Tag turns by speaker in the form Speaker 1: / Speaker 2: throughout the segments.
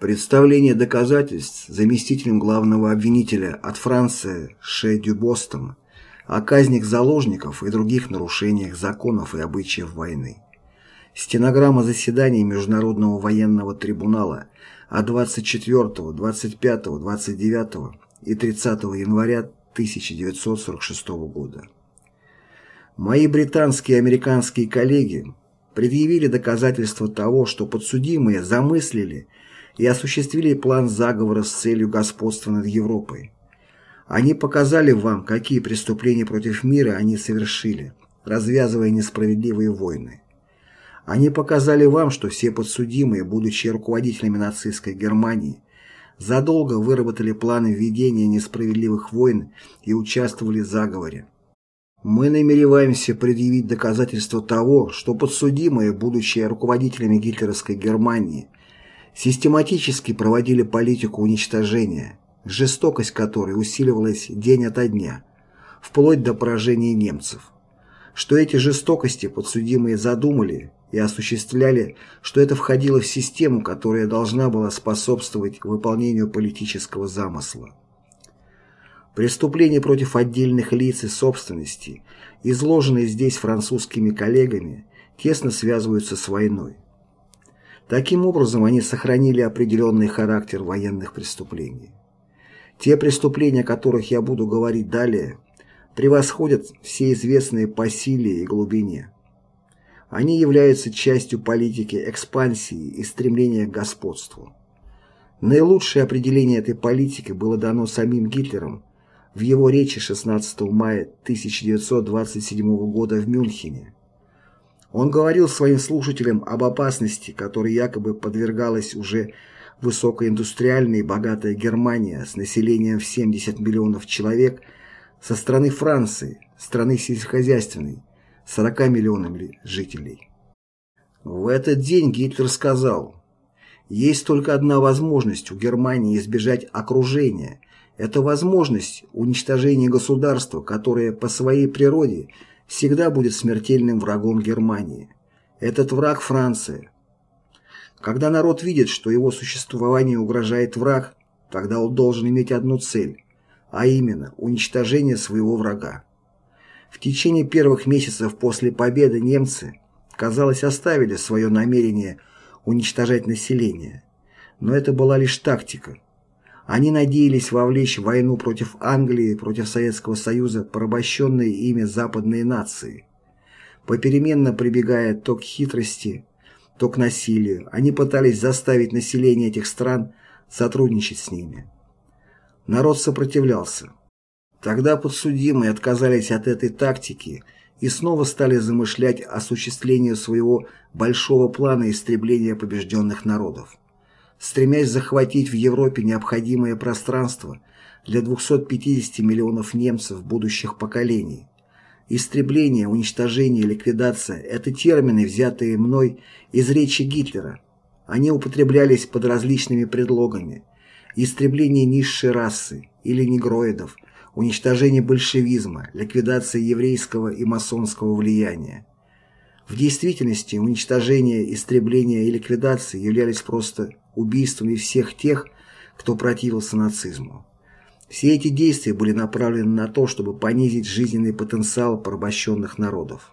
Speaker 1: Представление доказательств заместителем главного обвинителя от Франции Ше Дюбостом о казнях заложников и других нарушениях законов и обычаев войны. Стенограмма заседаний Международного военного трибунала от 24, 25, 29 и 30 января 1946 года. Мои британские и американские коллеги предъявили доказательства того, что подсудимые замыслили и осуществили план заговора с целью господства над Европой. Они показали вам, какие преступления против мира они совершили, развязывая несправедливые войны. Они показали вам, что все подсудимые, будучи руководителями нацистской Германии, задолго выработали планы введения несправедливых войн и участвовали в заговоре. Мы намереваемся предъявить доказательства того, что подсудимые, будучи руководителями гитлеровской Германии, систематически проводили политику уничтожения, жестокость которой усиливалась день ото дня, вплоть до поражения немцев. Что эти жестокости подсудимые задумали и осуществляли, что это входило в систему, которая должна была способствовать выполнению политического замысла. Преступления против отдельных лиц и собственности, изложенные здесь французскими коллегами, тесно связываются с войной. Таким образом, они сохранили определенный характер военных преступлений. Те преступления, о которых я буду говорить далее, превосходят все известные по силе и глубине. Они являются частью политики экспансии и стремления к господству. Наилучшее определение этой политики было дано самим Гитлером в его речи 16 мая 1927 года в Мюнхене. Он говорил своим слушателям об опасности, которой якобы подвергалась уже высокоиндустриальная и богатая Германия с населением в 70 миллионов человек со стороны Франции, страны сельскохозяйственной, 40 миллионами жителей. В этот день Гитлер сказал, «Есть только одна возможность у Германии избежать окружения – это возможность уничтожения государства, которое по своей природе всегда будет смертельным врагом Германии. Этот враг Франция. Когда народ видит, что его существованию угрожает враг, тогда он должен иметь одну цель, а именно уничтожение своего врага. В течение первых месяцев после победы немцы, казалось, оставили свое намерение уничтожать население. Но это была лишь тактика. Они надеялись вовлечь в войну против Англии, против Советского Союза порабощенные ими западные нации. Попеременно прибегая то к хитрости, то к насилию, они пытались заставить население этих стран сотрудничать с ними. Народ сопротивлялся. Тогда подсудимые отказались от этой тактики и снова стали замышлять осуществление своего большого плана истребления побежденных народов стремясь захватить в Европе необходимое пространство для 250 миллионов немцев будущих поколений. Истребление, уничтожение, ликвидация – это термины, взятые мной из речи Гитлера. Они употреблялись под различными предлогами. Истребление низшей расы или негроидов, уничтожение большевизма, ликвидация еврейского и масонского влияния. В действительности уничтожение, истребление и ликвидация являлись просто убийствами всех тех, кто противился нацизму. Все эти действия были направлены на то, чтобы понизить жизненный потенциал порабощенных народов.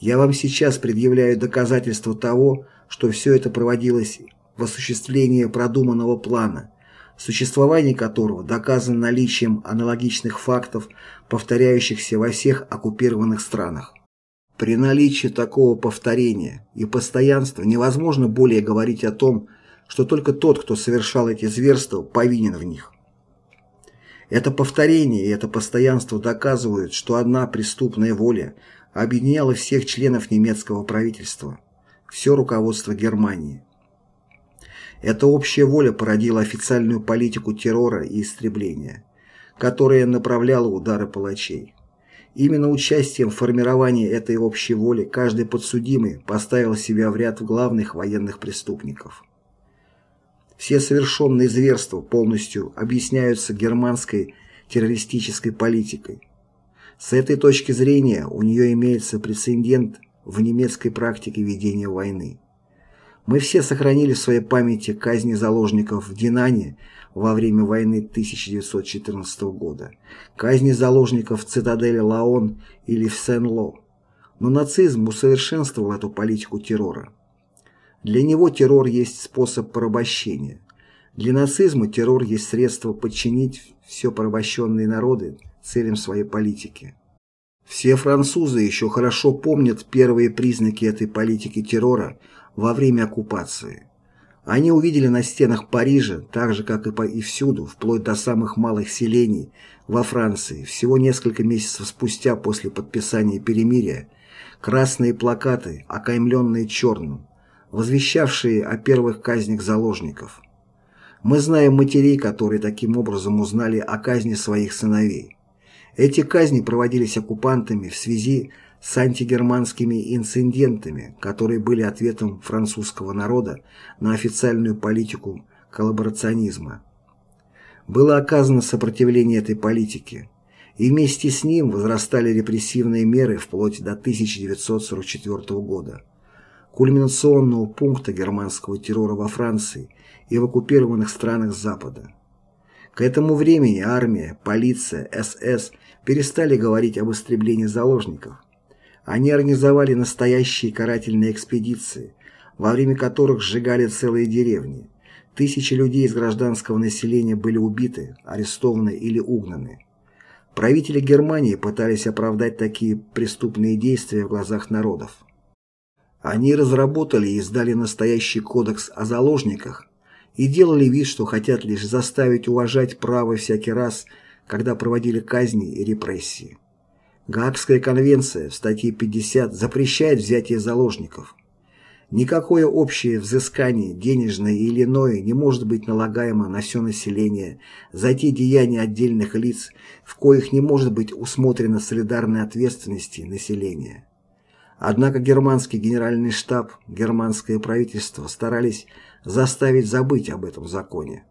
Speaker 1: Я вам сейчас предъявляю доказательства того, что все это проводилось в осуществлении продуманного плана, существование которого доказано наличием аналогичных фактов, повторяющихся во всех оккупированных странах. При наличии такого повторения и постоянства невозможно более говорить о том, только тот, кто совершал эти зверства, повинен в них. Это повторение и это постоянство доказывают, что одна преступная воля объединяла всех членов немецкого правительства, все руководство Германии. Эта общая воля породила официальную политику террора и истребления, которая направляла удары палачей. Именно участием в формировании этой общей воли каждый подсудимый поставил себя в ряд главных военных преступников. Все совершенные зверства полностью объясняются германской террористической политикой. С этой точки зрения у нее имеется прецедент в немецкой практике ведения войны. Мы все сохранили в своей памяти казни заложников в Динане во время войны 1914 года, казни заложников в цитадели Лаон или в Сен-Ло. Но нацизм усовершенствовал эту политику террора. Для него террор есть способ порабощения. Для нацизма террор есть средство подчинить все порабощенные народы целям своей политики. Все французы еще хорошо помнят первые признаки этой политики террора во время оккупации. Они увидели на стенах Парижа, так же как и, по, и всюду, вплоть до самых малых селений во Франции, всего несколько месяцев спустя после подписания перемирия, красные плакаты, окаймленные черным, возвещавшие о первых казнях заложников. Мы знаем матерей, которые таким образом узнали о казни своих сыновей. Эти казни проводились оккупантами в связи с антигерманскими инцидентами, которые были ответом французского народа на официальную политику коллаборационизма. Было оказано сопротивление этой политике, и вместе с ним возрастали репрессивные меры вплоть до 1944 года, кульминационного пункта германского террора во Франции и в оккупированных странах Запада. К этому времени армия, полиция, СС перестали говорить об истреблении заложников, они организовали настоящие карательные экспедиции, во время которых сжигали целые деревни. Тысячи людей из гражданского населения были убиты, арестованы или угнаны. Правители Германии пытались оправдать такие преступные действия в глазах народов. Они разработали и издали настоящий кодекс о заложниках и делали вид, что хотят лишь заставить уважать право всякий раз, когда проводили казни и репрессии. Гаагская конвенция в статье 50 запрещает взятие заложников. Никакое общее взыскание, денежное или иное, не может быть налагаемо на все население за те деяния отдельных лиц, в коих не может быть усмотрена солидарной ответственности населения. Однако германский генеральный штаб, германское правительство старались заставить забыть об этом законе.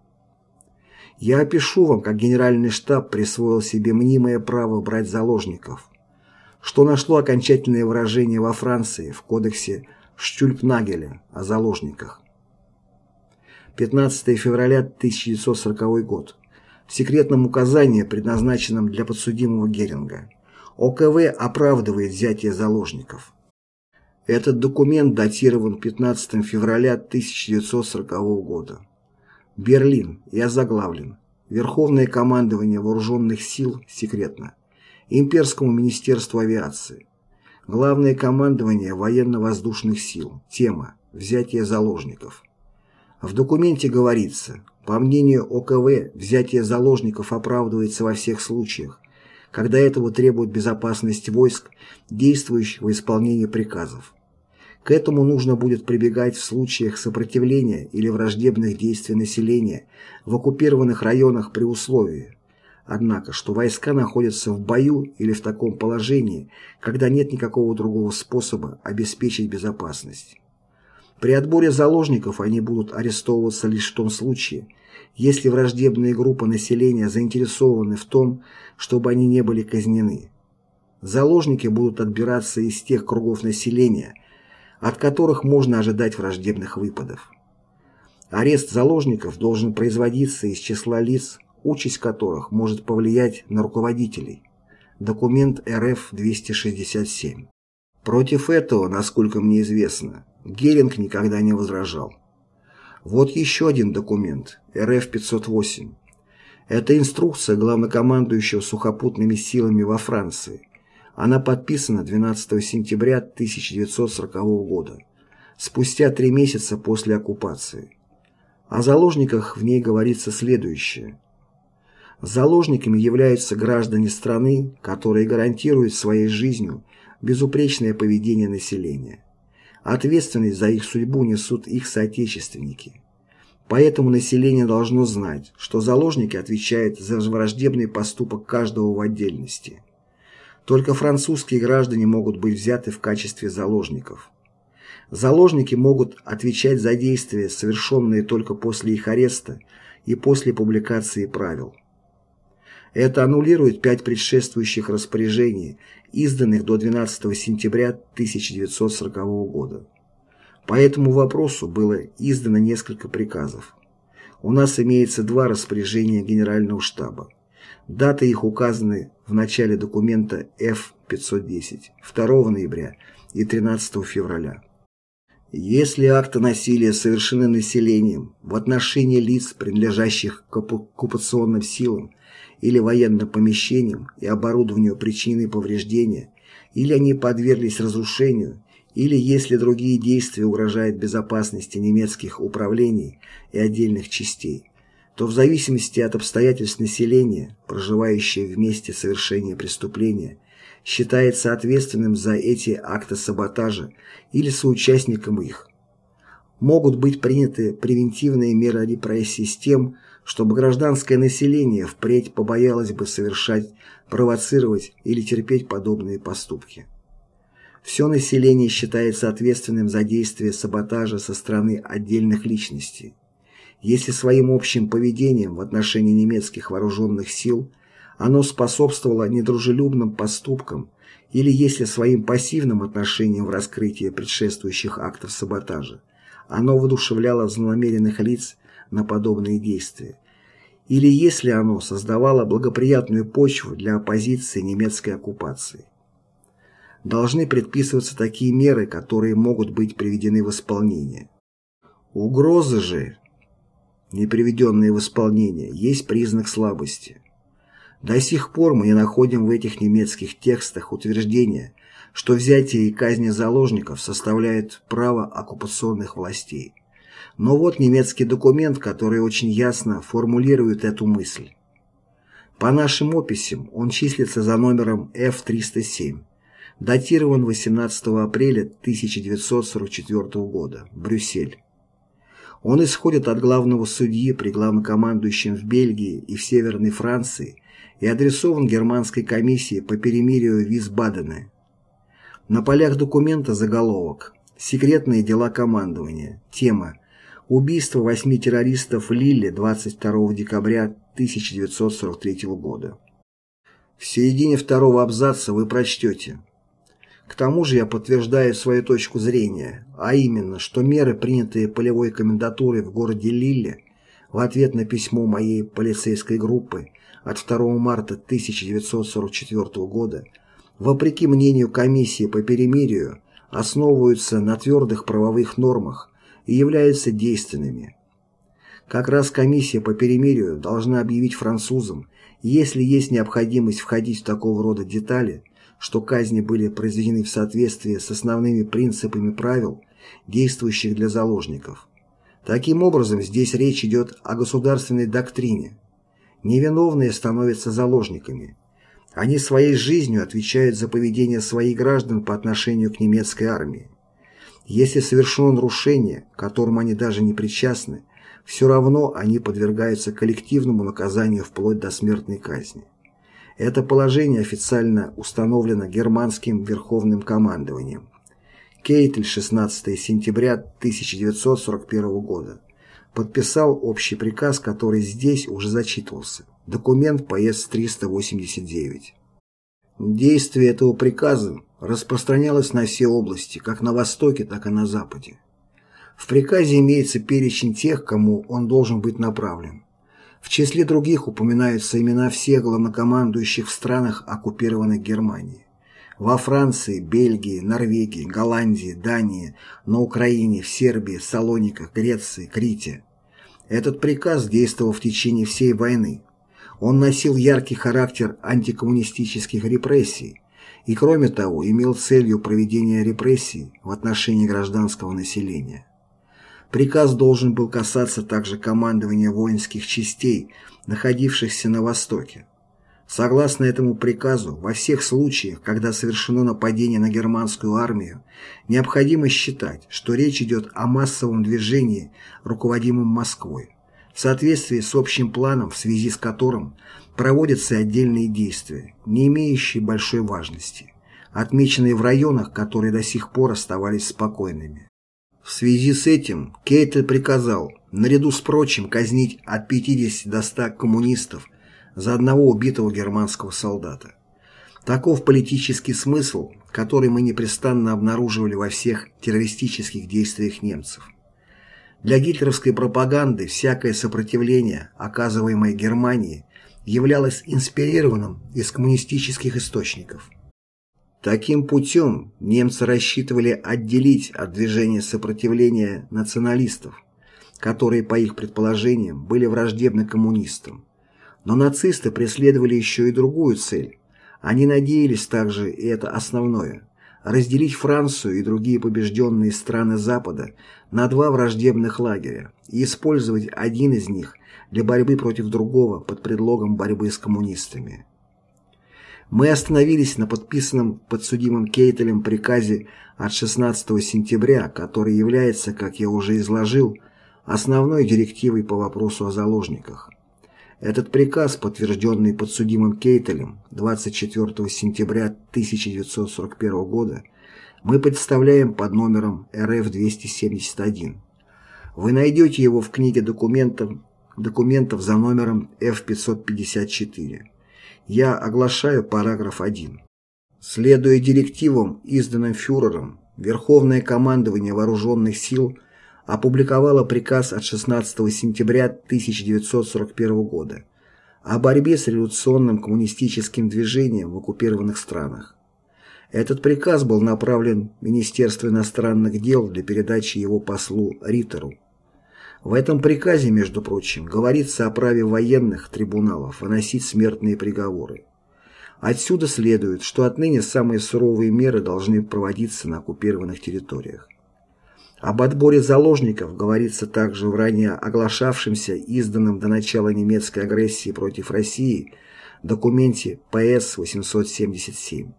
Speaker 1: Я опишу вам, как генеральный штаб присвоил себе мнимое право брать заложников, что нашло окончательное выражение во Франции в кодексе Штюльпнагеля о заложниках. 15 февраля 1940 год. В секретном указании, предназначенном для подсудимого Геринга, ОКВ оправдывает взятие заложников. Этот документ датирован 15 февраля 1940 года. Берлин и озаглавлен. Верховное командование вооруженных сил секретно. Имперскому министерству авиации. Главное командование военно-воздушных сил. Тема «Взятие заложников». В документе говорится, по мнению ОКВ, взятие заложников оправдывается во всех случаях, когда этого требует безопасность войск, действующих в исполнении приказов. К этому нужно будет прибегать в случаях сопротивления или враждебных действий населения в оккупированных районах при условии, однако, что войска находятся в бою или в таком положении, когда нет никакого другого способа обеспечить безопасность. При отборе заложников они будут арестовываться лишь в том случае, если враждебные группы населения заинтересованы в том, чтобы они не были казнены. Заложники будут отбираться из тех кругов населения, от которых можно ожидать враждебных выпадов. Арест заложников должен производиться из числа лиц, участь которых может повлиять на руководителей. Документ РФ-267. Против этого, насколько мне известно, Геринг никогда не возражал. Вот еще один документ, РФ-508. Это инструкция главнокомандующего сухопутными силами во Франции, она подписана 12 сентября 1940 года, спустя три месяца после оккупации. О заложниках в ней говорится следующее. Заложниками являются граждане страны, которые гарантируют своей жизнью безупречное поведение населения. Ответственность за их судьбу несут их соотечественники. Поэтому население должно знать, что заложники отвечают за враждебный поступок каждого в отдельности. Только французские граждане могут быть взяты в качестве заложников. Заложники могут отвечать за действия, совершенные только после их ареста и после публикации правил. Это аннулирует пять предшествующих распоряжений, изданных до 12 сентября 1940 года. По этому вопросу было издано несколько приказов. У нас имеется два распоряжения Генерального штаба. Даты их указаны в начале документа F-510 2 ноября и 13 февраля. Если акты насилия совершены населением в отношении лиц, принадлежащих к оккупационным силам или военным помещениям и оборудованию причинены повреждения, или они подверглись разрушению, или если другие действия угрожают безопасности немецких управлений и отдельных частей, то в зависимости от обстоятельств населения, проживающее в месте совершения преступления, считается ответственным за эти акты саботажа или соучастником их. Могут быть приняты превентивные меры репрессий с тем, чтобы гражданское население впредь побоялось бы совершать, провоцировать или терпеть подобные поступки. Все население считается ответственным за действия саботажа со стороны отдельных личностей. Если своим общим поведением в отношении немецких вооруженных сил оно способствовало недружелюбным поступкам или если своим пассивным отношением в раскрытии предшествующих актов саботажа оно воодушевляло злонамеренных лиц на подобные действия, или если оно создавало благоприятную почву для оппозиции немецкой оккупации должны предписываться такие меры, которые могут быть приведены в исполнение. Угрозы же, не приведенные в исполнение, есть признак слабости. До сих пор мы не находим в этих немецких текстах утверждения, что взятие и казни заложников составляет право оккупационных властей. Но вот немецкий документ, который очень ясно формулирует эту мысль. По нашим описям он числится за номером F-307 датирован 18 апреля 1944 года, Брюссель. Он исходит от главного судьи при главнокомандующем в Бельгии и в Северной Франции и адресован германской комиссии по перемирию Висбадена. На полях документа заголовок «Секретные дела командования». Тема «Убийство восьми террористов Лилле 22 декабря 1943 года». В середине второго абзаца вы прочтете к тому же я подтверждаю свою точку зрения, а именно, что меры, принятые полевой комендатурой в городе Лилле в ответ на письмо моей полицейской группы от 2 марта 1944 года, вопреки мнению комиссии по перемирию, основываются на твердых правовых нормах и являются действенными. Как раз комиссия по перемирию должна объявить французам, если есть необходимость входить в такого рода детали, что казни были произведены в соответствии с основными принципами правил, действующих для заложников. Таким образом, здесь речь идет о государственной доктрине. Невиновные становятся заложниками. Они своей жизнью отвечают за поведение своих граждан по отношению к немецкой армии. Если совершено нарушение, к которому они даже не причастны, все равно они подвергаются коллективному наказанию вплоть до смертной казни. Это положение официально установлено германским верховным командованием. Кейтель 16 сентября 1941 года подписал общий приказ, который здесь уже зачитывался. Документ ПС-389. Действие этого приказа распространялось на все области, как на Востоке, так и на Западе. В приказе имеется перечень тех, кому он должен быть направлен. В числе других упоминаются имена всех главнокомандующих в странах, оккупированных Германией. Во Франции, Бельгии, Норвегии, Голландии, Дании, на Украине, в Сербии, Салониках, Греции, Крите. Этот приказ действовал в течение всей войны. Он носил яркий характер антикоммунистических репрессий и, кроме того, имел целью проведения репрессий в отношении гражданского населения. Приказ должен был касаться также командования воинских частей, находившихся на Востоке. Согласно этому приказу, во всех случаях, когда совершено нападение на германскую армию, необходимо считать, что речь идет о массовом движении, руководимом Москвой, в соответствии с общим планом, в связи с которым проводятся отдельные действия, не имеющие большой важности, отмеченные в районах, которые до сих пор оставались спокойными. В связи с этим Кейтель приказал, наряду с прочим, казнить от 50 до 100 коммунистов за одного убитого германского солдата. Таков политический смысл, который мы непрестанно обнаруживали во всех террористических действиях немцев. Для гитлеровской пропаганды всякое сопротивление, оказываемое Германии, являлось инспирированным из коммунистических источников. Таким путем немцы рассчитывали отделить от движения сопротивления националистов, которые, по их предположениям, были враждебны коммунистам. Но нацисты преследовали еще и другую цель. Они надеялись также, и это основное, разделить Францию и другие побежденные страны Запада на два враждебных лагеря и использовать один из них для борьбы против другого под предлогом борьбы с коммунистами. Мы остановились на подписанном подсудимым Кейтелем приказе от 16 сентября, который является, как я уже изложил, основной директивой по вопросу о заложниках. Этот приказ, подтвержденный подсудимым Кейтелем 24 сентября 1941 года, мы представляем под номером РФ-271. Вы найдете его в книге документов, документов за номером F-554. Я оглашаю параграф 1. Следуя директивам, изданным фюрером, Верховное командование Вооруженных сил опубликовало приказ от 16 сентября 1941 года о борьбе с революционным коммунистическим движением в оккупированных странах. Этот приказ был направлен Министерству иностранных дел для передачи его послу Риттеру. В этом приказе, между прочим, говорится о праве военных трибуналов выносить смертные приговоры. Отсюда следует, что отныне самые суровые меры должны проводиться на оккупированных территориях. Об отборе заложников говорится также в ранее оглашавшемся, изданном до начала немецкой агрессии против России, документе ПС-877,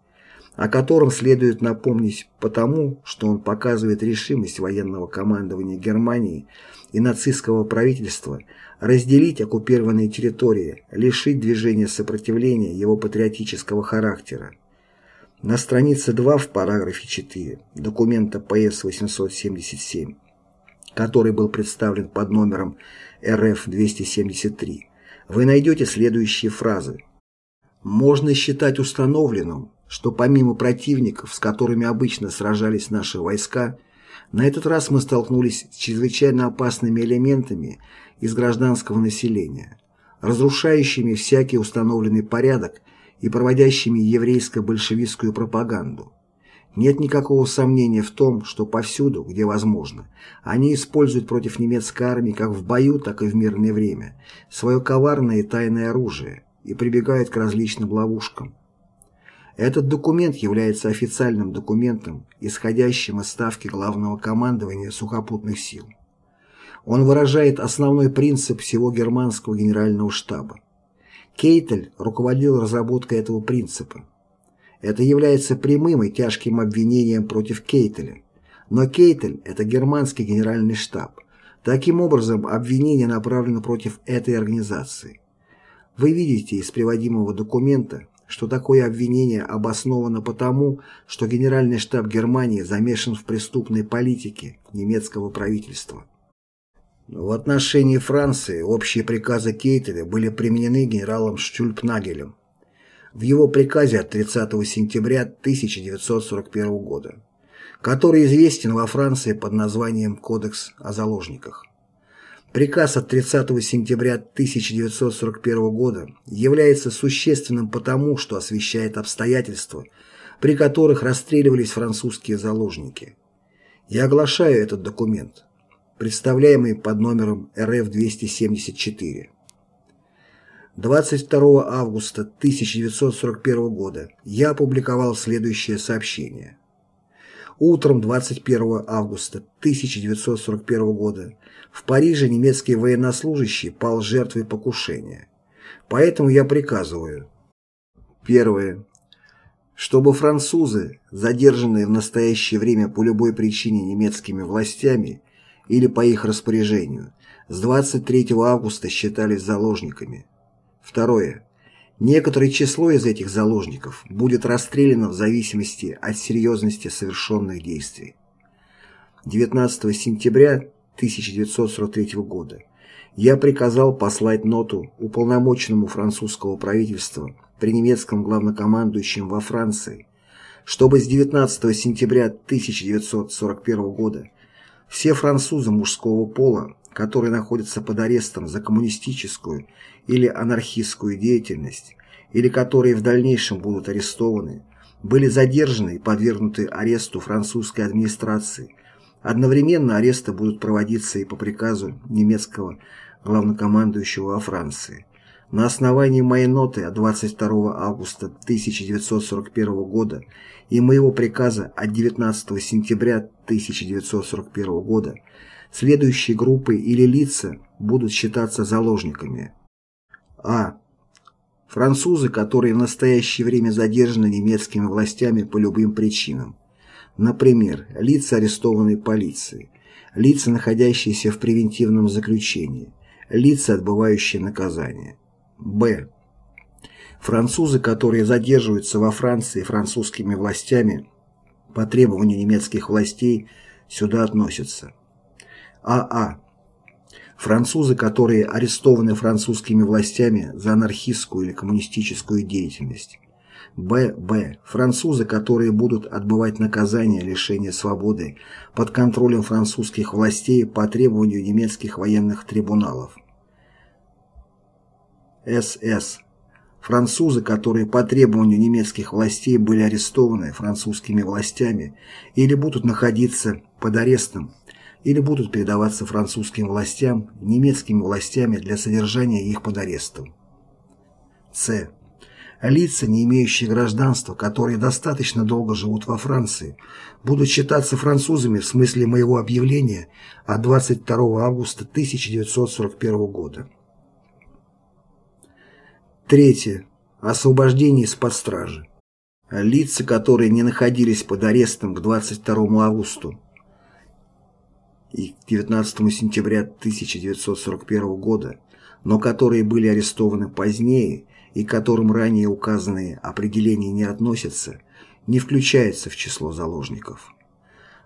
Speaker 1: о котором следует напомнить потому, что он показывает решимость военного командования Германии и нацистского правительства разделить оккупированные территории, лишить движения сопротивления его патриотического характера. На странице 2 в параграфе 4 документа ПС-877, который был представлен под номером РФ-273, вы найдете следующие фразы. «Можно считать установленным, что помимо противников, с которыми обычно сражались наши войска, на этот раз мы столкнулись с чрезвычайно опасными элементами из гражданского населения, разрушающими всякий установленный порядок и проводящими еврейско-большевистскую пропаганду. Нет никакого сомнения в том, что повсюду, где возможно, они используют против немецкой армии как в бою, так и в мирное время свое коварное и тайное оружие и прибегают к различным ловушкам. Этот документ является официальным документом, исходящим из ставки Главного командования сухопутных сил. Он выражает основной принцип всего германского генерального штаба. Кейтель руководил разработкой этого принципа. Это является прямым и тяжким обвинением против Кейтеля. Но Кейтель – это германский генеральный штаб. Таким образом, обвинение направлено против этой организации. Вы видите из приводимого документа, что такое обвинение обосновано потому, что Генеральный штаб Германии замешан в преступной политике немецкого правительства. В отношении Франции общие приказы Кейтеля были применены генералом Штюльпнагелем в его приказе от 30 сентября 1941 года, который известен во Франции под названием «Кодекс о заложниках». Приказ от 30 сентября 1941 года является существенным потому, что освещает обстоятельства, при которых расстреливались французские заложники. Я оглашаю этот документ представляемый под номером РФ-274. 22 августа 1941 года я опубликовал следующее сообщение. Утром 21 августа 1941 года в Париже немецкий военнослужащий пал жертвой покушения. Поэтому я приказываю. Первое. Чтобы французы, задержанные в настоящее время по любой причине немецкими властями, или по их распоряжению, с 23 августа считались заложниками. Второе. Некоторое число из этих заложников будет расстреляно в зависимости от серьезности совершенных действий. 19 сентября 1943 года я приказал послать ноту уполномоченному французского правительства при немецком главнокомандующем во Франции, чтобы с 19 сентября 1941 года все французы мужского пола, которые находятся под арестом за коммунистическую или анархистскую деятельность, или которые в дальнейшем будут арестованы, были задержаны и подвергнуты аресту французской администрации. Одновременно аресты будут проводиться и по приказу немецкого главнокомандующего во Франции. На основании моей ноты от 22 августа 1941 года и моего приказа от 19 сентября 1941 года следующие группы или лица будут считаться заложниками. А. Французы, которые в настоящее время задержаны немецкими властями по любым причинам. Например, лица, арестованные полицией, лица, находящиеся в превентивном заключении, лица, отбывающие наказание. Б. Французы, которые задерживаются во Франции французскими властями по требованию немецких властей, сюда относятся. АА. А. Французы, которые арестованы французскими властями за анархистскую или коммунистическую деятельность. Б.Б. Французы, которые будут отбывать наказание лишения свободы под контролем французских властей по требованию немецких военных трибуналов. СС. Французы, которые по требованию немецких властей были арестованы французскими властями или будут находиться под арестом, или будут передаваться французским властям, немецкими властями для содержания их под арестом. С. Лица, не имеющие гражданства, которые достаточно долго живут во Франции, будут считаться французами в смысле моего объявления от 22 августа 1941 года. Третье. Освобождение из-под стражи. Лица, которые не находились под арестом к 22 августа и 19 сентября 1941 года, но которые были арестованы позднее и которым ранее указанные определения не относятся, не включаются в число заложников.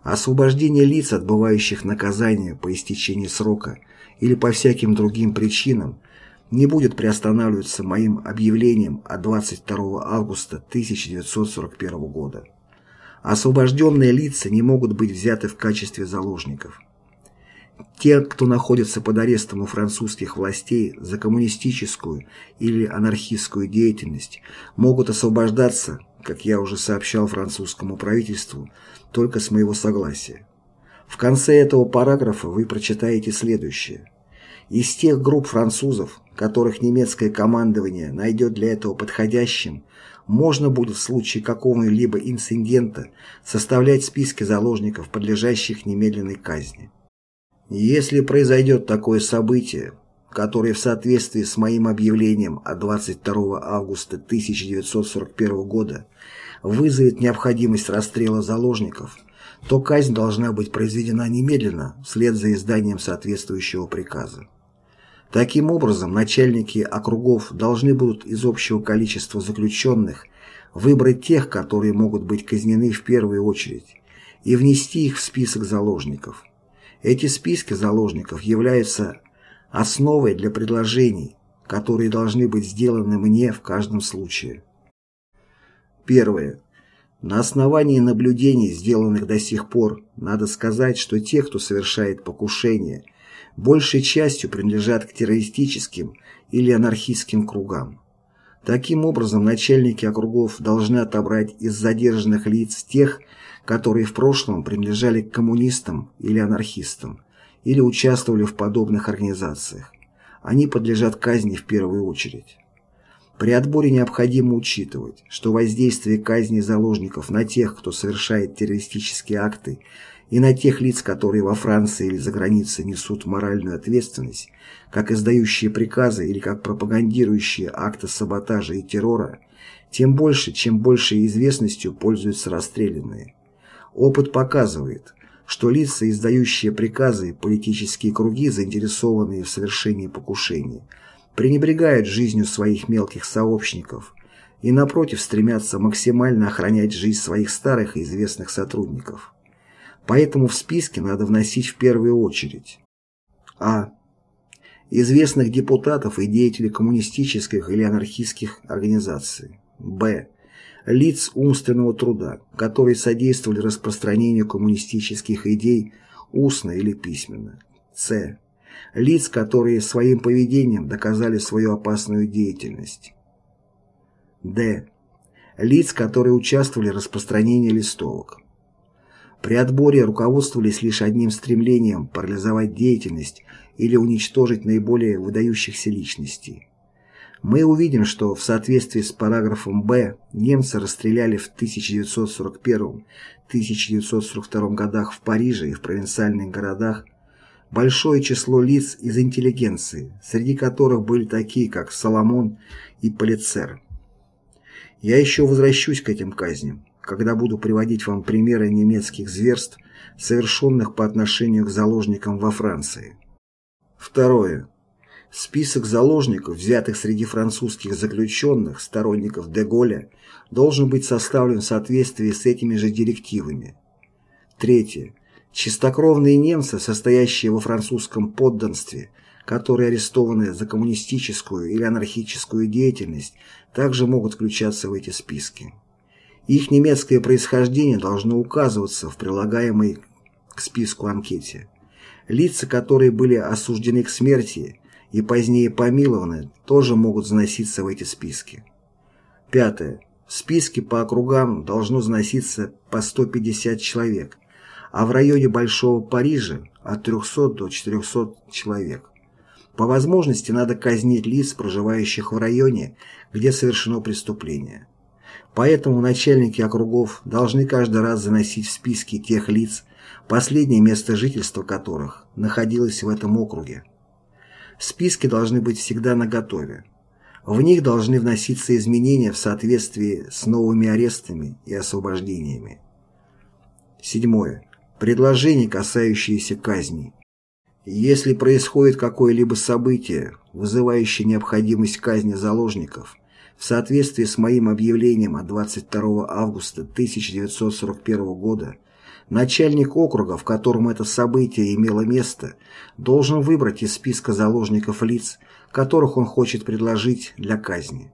Speaker 1: Освобождение лиц, отбывающих наказание по истечении срока или по всяким другим причинам, не будет приостанавливаться моим объявлением от 22 августа 1941 года. Освобожденные лица не могут быть взяты в качестве заложников. Те, кто находится под арестом у французских властей за коммунистическую или анархистскую деятельность, могут освобождаться, как я уже сообщал французскому правительству, только с моего согласия. В конце этого параграфа вы прочитаете следующее. Из тех групп французов, которых немецкое командование найдет для этого подходящим, можно будет в случае какого-либо инцидента составлять списки заложников, подлежащих немедленной казни. Если произойдет такое событие, которое в соответствии с моим объявлением от 22 августа 1941 года вызовет необходимость расстрела заложников, то казнь должна быть произведена немедленно вслед за изданием соответствующего приказа. Таким образом, начальники округов должны будут из общего количества заключенных выбрать тех, которые могут быть казнены в первую очередь, и внести их в список заложников. Эти списки заложников являются основой для предложений, которые должны быть сделаны мне в каждом случае. Первое. На основании наблюдений, сделанных до сих пор, надо сказать, что те, кто совершает покушение – большей частью принадлежат к террористическим или анархистским кругам. Таким образом, начальники округов должны отобрать из задержанных лиц тех, которые в прошлом принадлежали к коммунистам или анархистам, или участвовали в подобных организациях. Они подлежат казни в первую очередь. При отборе необходимо учитывать, что воздействие казни заложников на тех, кто совершает террористические акты и на тех лиц, которые во Франции или за границей несут моральную ответственность, как издающие приказы или как пропагандирующие акты саботажа и террора, тем больше, чем большей известностью пользуются расстрелянные. Опыт показывает, что лица, издающие приказы, политические круги, заинтересованные в совершении покушений, пренебрегают жизнью своих мелких сообщников и, напротив, стремятся максимально охранять жизнь своих старых и известных сотрудников. Поэтому в списке надо вносить в первую очередь А. известных депутатов и деятелей коммунистических или анархистских организаций. Б. Лиц умственного труда, которые содействовали распространению коммунистических идей устно или письменно. С. Лиц, которые своим поведением доказали свою опасную деятельность. Д. Лиц, которые участвовали в распространении листовок. При отборе руководствовались лишь одним стремлением парализовать деятельность или уничтожить наиболее выдающихся личностей. Мы увидим, что в соответствии с параграфом «Б» немцы расстреляли в 1941-1942 годах в Париже и в провинциальных городах большое число лиц из интеллигенции, среди которых были такие, как Соломон и Полицер. Я еще возвращусь к этим казням когда буду приводить вам примеры немецких зверств, совершенных по отношению к заложникам во Франции. Второе. Список заложников, взятых среди французских заключенных, сторонников Деголя, должен быть составлен в соответствии с этими же директивами. Третье. Чистокровные немцы, состоящие во французском подданстве, которые арестованы за коммунистическую или анархическую деятельность, также могут включаться в эти списки. Их немецкое происхождение должно указываться в прилагаемой к списку анкете. Лица, которые были осуждены к смерти и позднее помилованы, тоже могут заноситься в эти списки. Пятое. В списке по округам должно заноситься по 150 человек, а в районе Большого Парижа от 300 до 400 человек. По возможности надо казнить лиц, проживающих в районе, где совершено преступление. Поэтому начальники округов должны каждый раз заносить в списки тех лиц, последнее место жительства которых находилось в этом округе. Списки должны быть всегда наготове. В них должны вноситься изменения в соответствии с новыми арестами и освобождениями. Седьмое. Предложения, касающиеся казни. Если происходит какое-либо событие, вызывающее необходимость казни заложников – в соответствии с моим объявлением от 22 августа 1941 года, начальник округа, в котором это событие имело место, должен выбрать из списка заложников лиц, которых он хочет предложить для казни.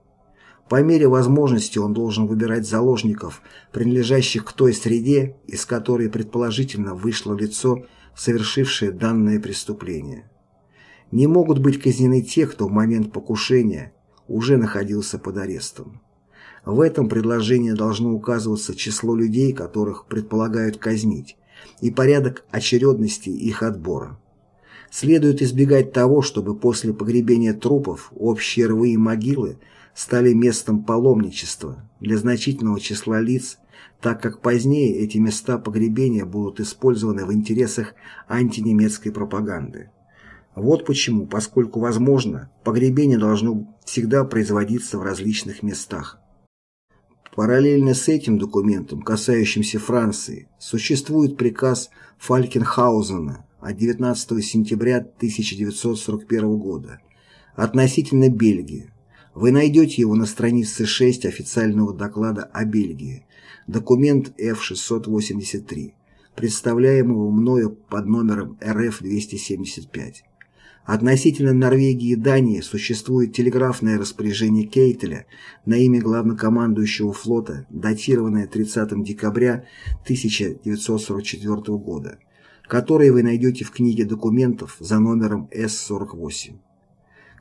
Speaker 1: По мере возможности он должен выбирать заложников, принадлежащих к той среде, из которой предположительно вышло лицо, совершившее данное преступление. Не могут быть казнены те, кто в момент покушения уже находился под арестом. В этом предложении должно указываться число людей, которых предполагают казнить, и порядок очередности их отбора. Следует избегать того, чтобы после погребения трупов общие рвы и могилы стали местом паломничества для значительного числа лиц, так как позднее эти места погребения будут использованы в интересах антинемецкой пропаганды. Вот почему, поскольку возможно, погребение должно всегда производиться в различных местах. Параллельно с этим документом, касающимся Франции, существует приказ Фалькенхаузена от 19 сентября 1941 года относительно Бельгии. Вы найдете его на странице 6 официального доклада о Бельгии, документ F-683, представляемого мною под номером РФ-275. Относительно Норвегии и Дании существует телеграфное распоряжение Кейтеля на имя главнокомандующего флота, датированное 30 декабря 1944 года, которое вы найдете в книге документов за номером С-48.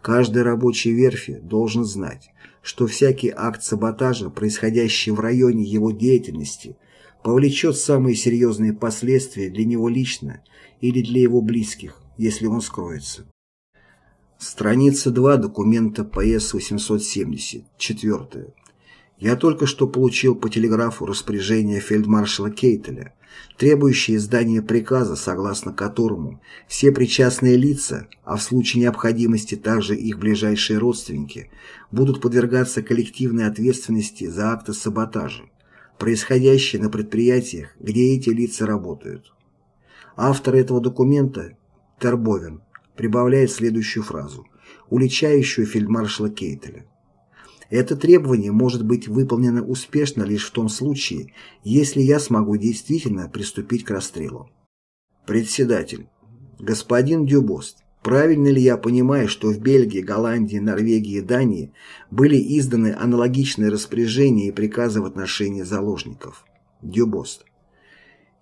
Speaker 1: Каждый рабочий верфи должен знать, что всякий акт саботажа, происходящий в районе его деятельности, повлечет самые серьезные последствия для него лично или для его близких, если он скроется. Страница 2 документа ПС-870, 4. Я только что получил по телеграфу распоряжение фельдмаршала Кейтеля, требующее издания приказа, согласно которому все причастные лица, а в случае необходимости также их ближайшие родственники, будут подвергаться коллективной ответственности за акты саботажа, происходящие на предприятиях, где эти лица работают. Автор этого документа – Тербовин – прибавляет следующую фразу, уличающую фельдмаршала Кейтеля. Это требование может быть выполнено успешно лишь в том случае, если я смогу действительно приступить к расстрелу. Председатель. Господин Дюбост, Правильно ли я понимаю, что в Бельгии, Голландии, Норвегии и Дании были изданы аналогичные распоряжения и приказы в отношении заложников? Дюбост.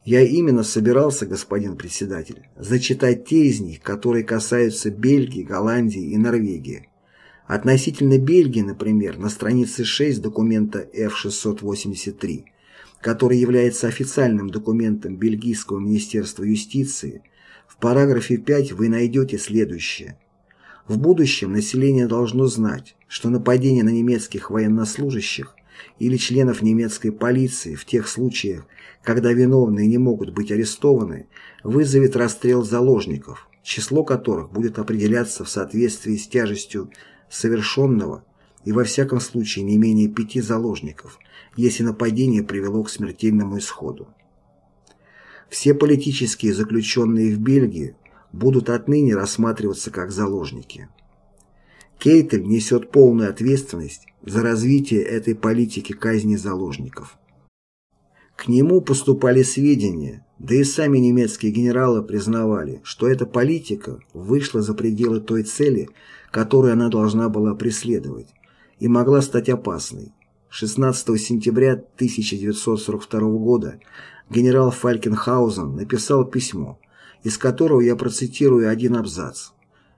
Speaker 1: Я именно собирался, господин председатель, зачитать те из них, которые касаются Бельгии, Голландии и Норвегии. Относительно Бельгии, например, на странице 6 документа F683, который является официальным документом Бельгийского министерства юстиции, в параграфе 5 вы найдете следующее. В будущем население должно знать, что нападение на немецких военнослужащих или членов немецкой полиции в тех случаях, когда виновные не могут быть арестованы, вызовет расстрел заложников, число которых будет определяться в соответствии с тяжестью совершенного и во всяком случае не менее пяти заложников, если нападение привело к смертельному исходу. Все политические заключенные в Бельгии будут отныне рассматриваться как заложники. Кейтель несет полную ответственность за развитие этой политики казни заложников. К нему поступали сведения, да и сами немецкие генералы признавали, что эта политика вышла за пределы той цели, которую она должна была преследовать, и могла стать опасной. 16 сентября 1942 года генерал Фалькенхаузен написал письмо, из которого я процитирую один абзац.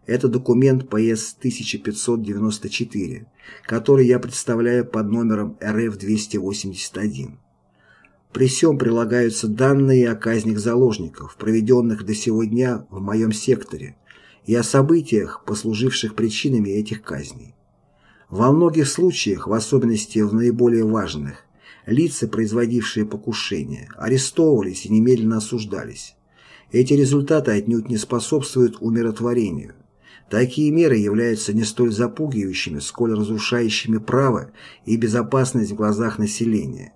Speaker 1: Это документ ПС 1594, который я представляю под номером РФ-281. При всем прилагаются данные о казнях заложников, проведенных до сего дня в моем секторе, и о событиях, послуживших причинами этих казней. Во многих случаях, в особенности в наиболее важных, лица, производившие покушения, арестовывались и немедленно осуждались. Эти результаты отнюдь не способствуют умиротворению. Такие меры являются не столь запугивающими, сколь разрушающими право и безопасность в глазах населения.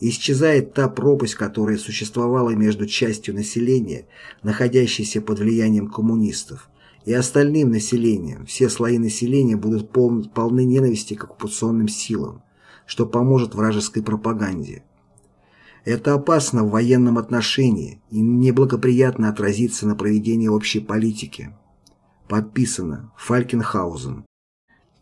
Speaker 1: Исчезает та пропасть, которая существовала между частью населения, находящейся под влиянием коммунистов, и остальным населением. Все слои населения будут полны ненависти к оккупационным силам, что поможет вражеской пропаганде. Это опасно в военном отношении и неблагоприятно отразится на проведении общей политики. Подписано Фалькенхаузен.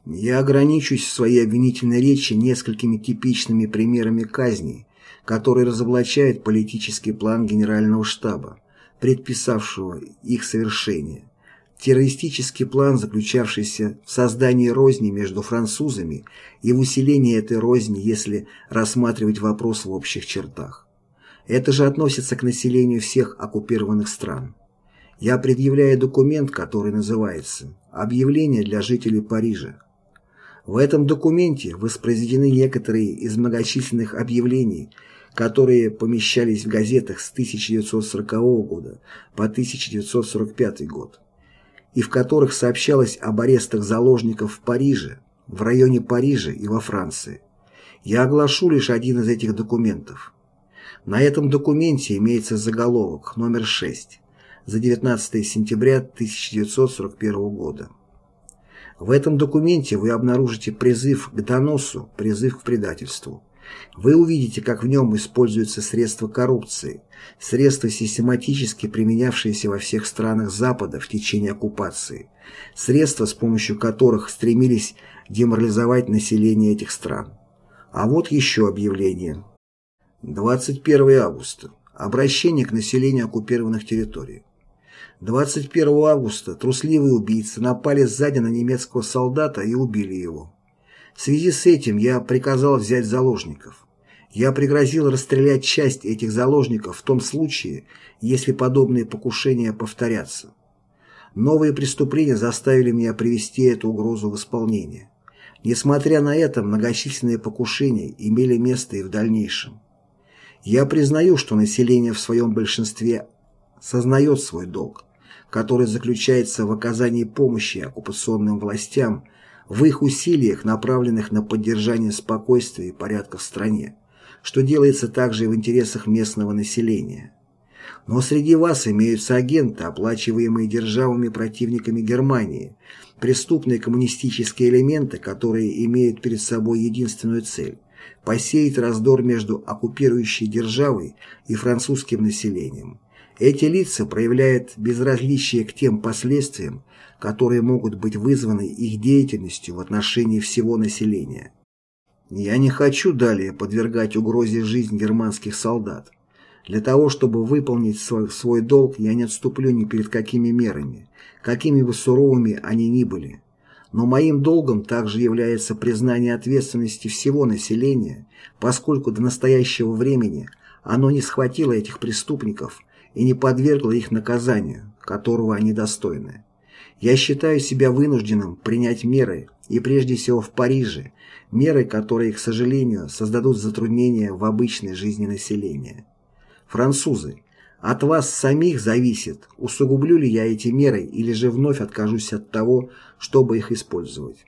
Speaker 1: Я ограничусь в своей обвинительной речи несколькими типичными примерами казней, которые разоблачают политический план Генерального штаба, предписавшего их совершение. Террористический план, заключавшийся в создании розни между французами и в усилении этой розни, если рассматривать вопрос в общих чертах. Это же относится к населению всех оккупированных стран. Я предъявляю документ, который называется «Объявление для жителей Парижа». В этом документе воспроизведены некоторые из многочисленных объявлений, которые помещались в газетах с 1940 года по 1945 год и в которых сообщалось об арестах заложников в Париже, в районе Парижа и во Франции. Я оглашу лишь один из этих документов. На этом документе имеется заголовок номер 6 за 19 сентября 1941 года. В этом документе вы обнаружите призыв к доносу, призыв к предательству. Вы увидите, как в нем используются средства коррупции, средства, систематически применявшиеся во всех странах Запада в течение оккупации, средства, с помощью которых стремились деморализовать население этих стран. А вот еще объявление. 21 августа. Обращение к населению оккупированных территорий. 21 августа трусливые убийцы напали сзади на немецкого солдата и убили его. В связи с этим я приказал взять заложников. Я пригрозил расстрелять часть этих заложников в том случае, если подобные покушения повторятся. Новые преступления заставили меня привести эту угрозу в исполнение. Несмотря на это, многочисленные покушения имели место и в дальнейшем. Я признаю, что население в своем большинстве сознает свой долг, который заключается в оказании помощи оккупационным властям в их усилиях, направленных на поддержание спокойствия и порядка в стране, что делается также и в интересах местного населения. Но среди вас имеются агенты, оплачиваемые державами-противниками Германии, преступные коммунистические элементы, которые имеют перед собой единственную цель – посеять раздор между оккупирующей державой и французским населением. Эти лица проявляют безразличие к тем последствиям, которые могут быть вызваны их деятельностью в отношении всего населения. Я не хочу далее подвергать угрозе жизнь германских солдат. Для того, чтобы выполнить свой, свой долг, я не отступлю ни перед какими мерами, какими бы суровыми они ни были. Но моим долгом также является признание ответственности всего населения, поскольку до настоящего времени оно не схватило этих преступников и не подвергло их наказанию, которого они достойны. Я считаю себя вынужденным принять меры, и прежде всего в Париже, меры, которые, к сожалению, создадут затруднения в обычной жизни населения. Французы, от вас самих зависит, усугублю ли я эти меры или же вновь откажусь от того, чтобы их использовать.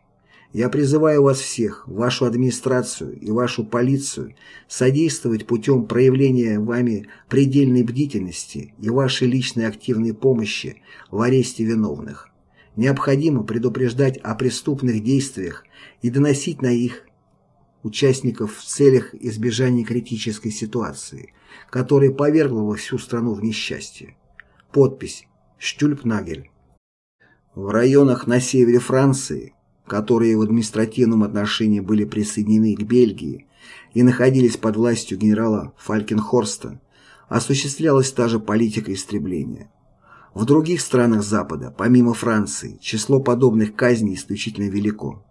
Speaker 1: Я призываю вас всех, вашу администрацию и вашу полицию содействовать путем проявления вами предельной бдительности и вашей личной активной помощи в аресте виновных. Необходимо предупреждать о преступных действиях и доносить на их участников в целях избежания критической ситуации, которая повергла всю страну в несчастье. Подпись «Штюльпнагель». В районах на севере Франции, которые в административном отношении были присоединены к Бельгии и находились под властью генерала Фалькенхорста, осуществлялась та же политика истребления. В других странах Запада, помимо Франции, число подобных казней исключительно велико.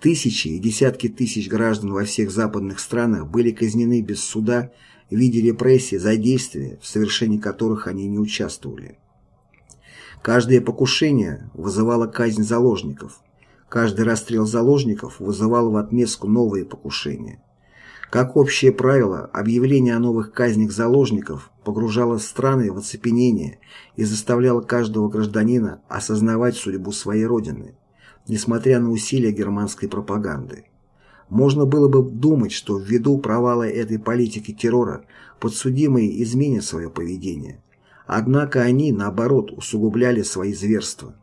Speaker 1: Тысячи и десятки тысяч граждан во всех западных странах были казнены без суда в виде репрессий за действия, в совершении которых они не участвовали. Каждое покушение вызывало казнь заложников. Каждый расстрел заложников вызывал в отместку новые покушения. Как общее правило, объявление о новых казнях заложников погружало страны в оцепенение и заставляло каждого гражданина осознавать судьбу своей родины, несмотря на усилия германской пропаганды. Можно было бы думать, что ввиду провала этой политики террора подсудимые изменят свое поведение. Однако они, наоборот, усугубляли свои зверства.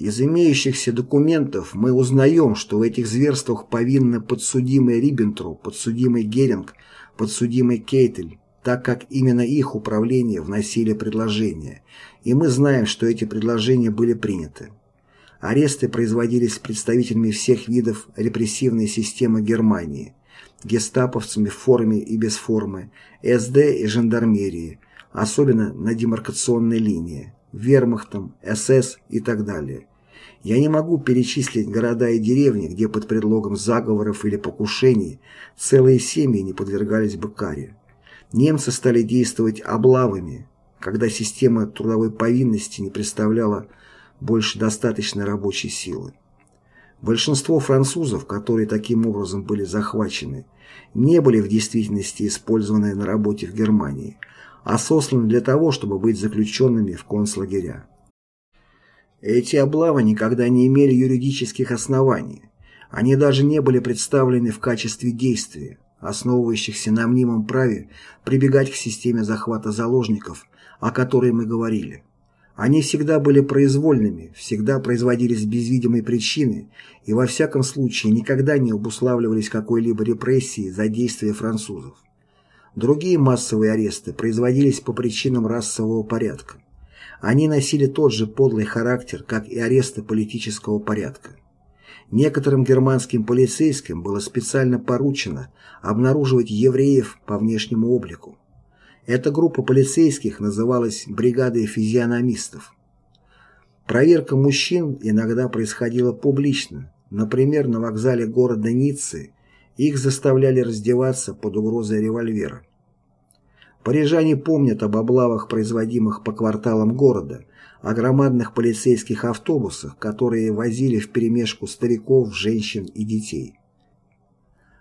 Speaker 1: Из имеющихся документов мы узнаем, что в этих зверствах повинны подсудимый Риббентроп, подсудимый Геринг, подсудимый Кейтель, так как именно их управление вносили предложения, и мы знаем, что эти предложения были приняты. Аресты производились представителями всех видов репрессивной системы Германии, гестаповцами в форме и без формы, СД и жандармерии, особенно на демаркационной линии, вермахтом, СС и так далее. Я не могу перечислить города и деревни, где под предлогом заговоров или покушений целые семьи не подвергались бы каре. Немцы стали действовать облавами, когда система трудовой повинности не представляла больше достаточной рабочей силы. Большинство французов, которые таким образом были захвачены, не были в действительности использованы на работе в Германии, а сосланы для того, чтобы быть заключенными в концлагеря. Эти облавы никогда не имели юридических оснований, они даже не были представлены в качестве действия, основывающихся на мнимом праве прибегать к системе захвата заложников, о которой мы говорили. Они всегда были произвольными, всегда производились без видимой причины и во всяком случае никогда не обуславливались какой-либо репрессией за действия французов. Другие массовые аресты производились по причинам расового порядка. Они носили тот же подлый характер, как и аресты политического порядка. Некоторым германским полицейским было специально поручено обнаруживать евреев по внешнему облику. Эта группа полицейских называлась бригадой физиономистов. Проверка мужчин иногда происходила публично. Например, на вокзале города Ниццы их заставляли раздеваться под угрозой револьвера. Парижане помнят об облавах, производимых по кварталам города, о громадных полицейских автобусах, которые возили вперемешку стариков, женщин и детей.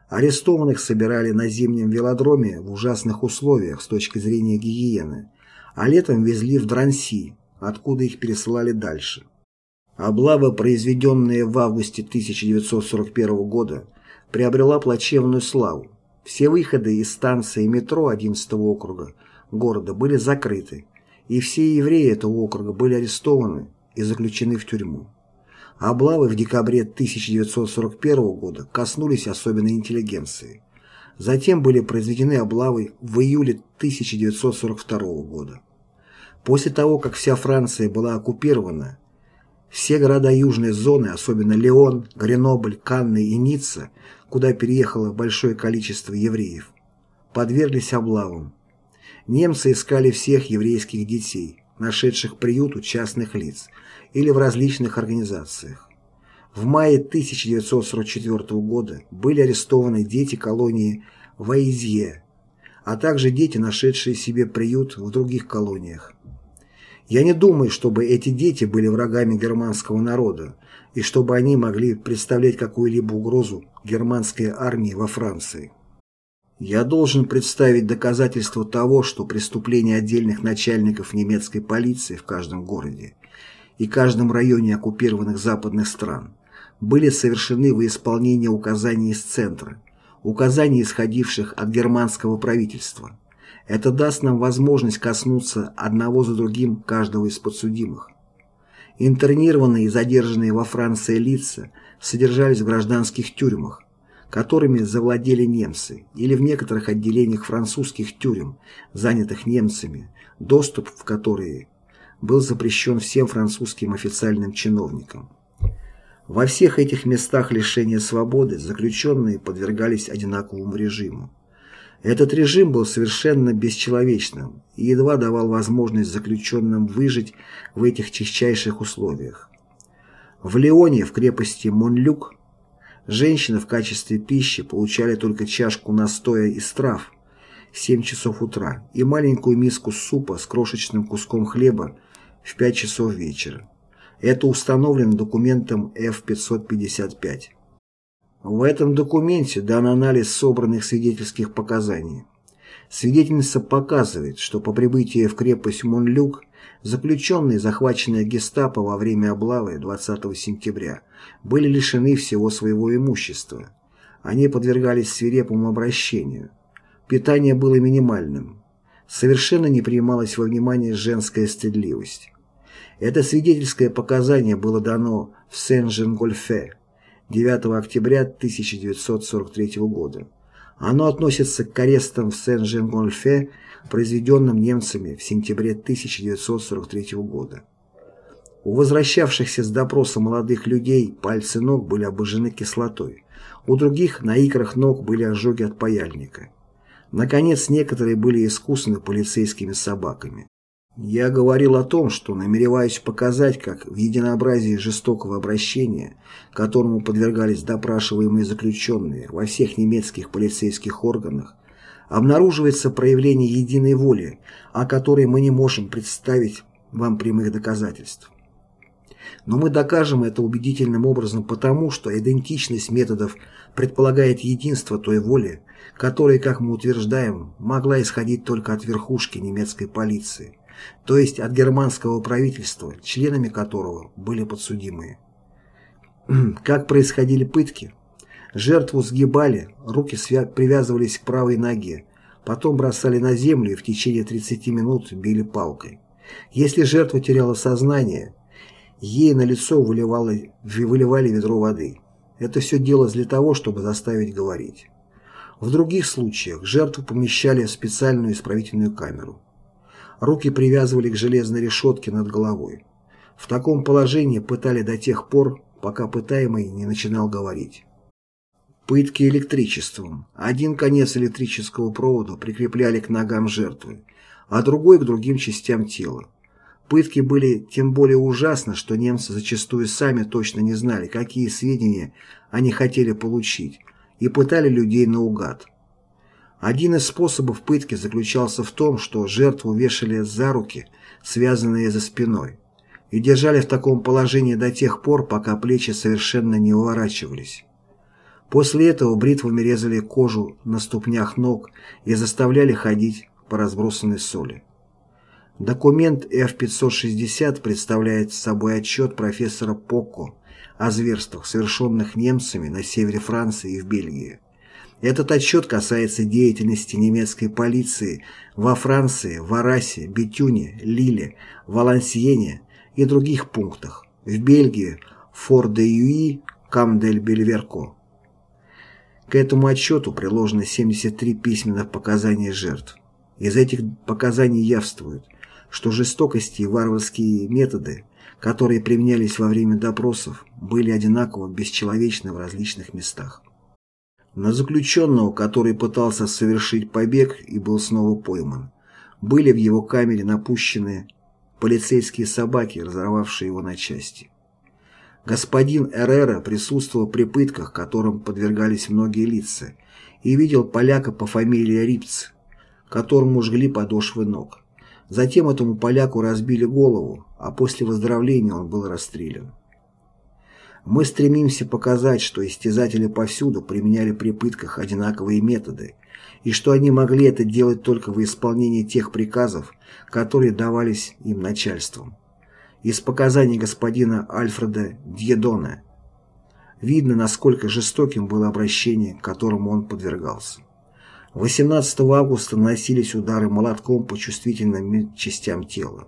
Speaker 1: Арестованных собирали на зимнем велодроме в ужасных условиях с точки зрения гигиены, а летом везли в Дранси, откуда их пересылали дальше. Облава, произведенная в августе 1941 года, приобрела плачевную славу. Все выходы из станции метро 11 округа города были закрыты, и все евреи этого округа были арестованы и заключены в тюрьму. Облавы в декабре 1941 года коснулись особенно интеллигенции. Затем были произведены облавы в июле 1942 года. После того, как вся Франция была оккупирована, все города южной зоны, особенно Леон, Гренобль, Канны и Ницца, куда переехало большое количество евреев, подверглись облавам. Немцы искали всех еврейских детей, нашедших приют у частных лиц или в различных организациях. В мае 1944 года были арестованы дети колонии Ваизье, а также дети, нашедшие себе приют в других колониях. Я не думаю, чтобы эти дети были врагами германского народа и чтобы они могли представлять какую-либо угрозу германской армии во Франции. Я должен представить доказательства того, что преступления отдельных начальников немецкой полиции в каждом городе и каждом районе оккупированных западных стран были совершены во исполнение указаний из центра, указаний, исходивших от германского правительства, это даст нам возможность коснуться одного за другим каждого из подсудимых. Интернированные и задержанные во Франции лица содержались в гражданских тюрьмах, которыми завладели немцы, или в некоторых отделениях французских тюрем, занятых немцами, доступ в которые был запрещен всем французским официальным чиновникам. Во всех этих местах лишения свободы заключенные подвергались одинаковому режиму. Этот режим был совершенно бесчеловечным и едва давал возможность заключенным выжить в этих чистейших условиях. В Леоне, в крепости Монлюк, женщины в качестве пищи получали только чашку настоя из трав в 7 часов утра и маленькую миску супа с крошечным куском хлеба в 5 часов вечера. Это установлено документом F-555. В этом документе дан анализ собранных свидетельских показаний. Свидетельница показывает, что по прибытии в крепость Монлюк заключенные, захваченные гестапо во время облавы 20 сентября, были лишены всего своего имущества. Они подвергались свирепому обращению. Питание было минимальным. Совершенно не принималась во внимание женская стыдливость. Это свидетельское показание было дано в Сен-Жен-Гольфе, 9 октября 1943 года. Оно относится к арестам в Сен-Жен-Гольфе, произведенным немцами в сентябре 1943 года. У возвращавшихся с допроса молодых людей пальцы ног были обожжены кислотой, у других на икрах ног были ожоги от паяльника. Наконец, некоторые были искусаны полицейскими собаками. Я говорил о том, что намереваюсь показать, как в единообразии жестокого обращения, которому подвергались допрашиваемые заключенные во всех немецких полицейских органах, обнаруживается проявление единой воли, о которой мы не можем представить вам прямых доказательств. Но мы докажем это убедительным образом потому, что идентичность методов предполагает единство той воли, которая, как мы утверждаем, могла исходить только от верхушки немецкой полиции то есть от германского правительства, членами которого были подсудимые. Как происходили пытки? Жертву сгибали, руки привязывались к правой ноге, потом бросали на землю и в течение 30 минут били палкой. Если жертва теряла сознание, ей на лицо выливали, выливали ведро воды. Это все делалось для того, чтобы заставить говорить. В других случаях жертву помещали в специальную исправительную камеру. Руки привязывали к железной решетке над головой. В таком положении пытали до тех пор, пока пытаемый не начинал говорить. Пытки электричеством. Один конец электрического провода прикрепляли к ногам жертвы, а другой к другим частям тела. Пытки были тем более ужасны, что немцы зачастую сами точно не знали, какие сведения они хотели получить, и пытали людей наугад. Один из способов пытки заключался в том, что жертву вешали за руки, связанные за спиной, и держали в таком положении до тех пор, пока плечи совершенно не уворачивались. После этого бритвами резали кожу на ступнях ног и заставляли ходить по разбросанной соли. Документ F-560 представляет собой отчет профессора Покко о зверствах, совершенных немцами на севере Франции и в Бельгии. Этот отчет касается деятельности немецкой полиции во Франции, Варасе, Бетюне, Лиле, Валансиене и других пунктах, в Бельгии, Фор-де-Юи, Кам-дель-Бельверко. К этому отчету приложено 73 письменных показания жертв. Из этих показаний явствует, что жестокости и варварские методы, которые применялись во время допросов, были одинаково бесчеловечны в различных местах. На заключенного, который пытался совершить побег и был снова пойман, были в его камере напущены полицейские собаки, разорвавшие его на части. Господин Эррера присутствовал при пытках, которым подвергались многие лица, и видел поляка по фамилии Рипц, которому жгли подошвы ног. Затем этому поляку разбили голову, а после выздоровления он был расстрелян. Мы стремимся показать, что истязатели повсюду применяли при пытках одинаковые методы, и что они могли это делать только в исполнении тех приказов, которые давались им начальством. Из показаний господина Альфреда Дьедона видно, насколько жестоким было обращение, которому он подвергался. 18 августа наносились удары молотком по чувствительным частям тела.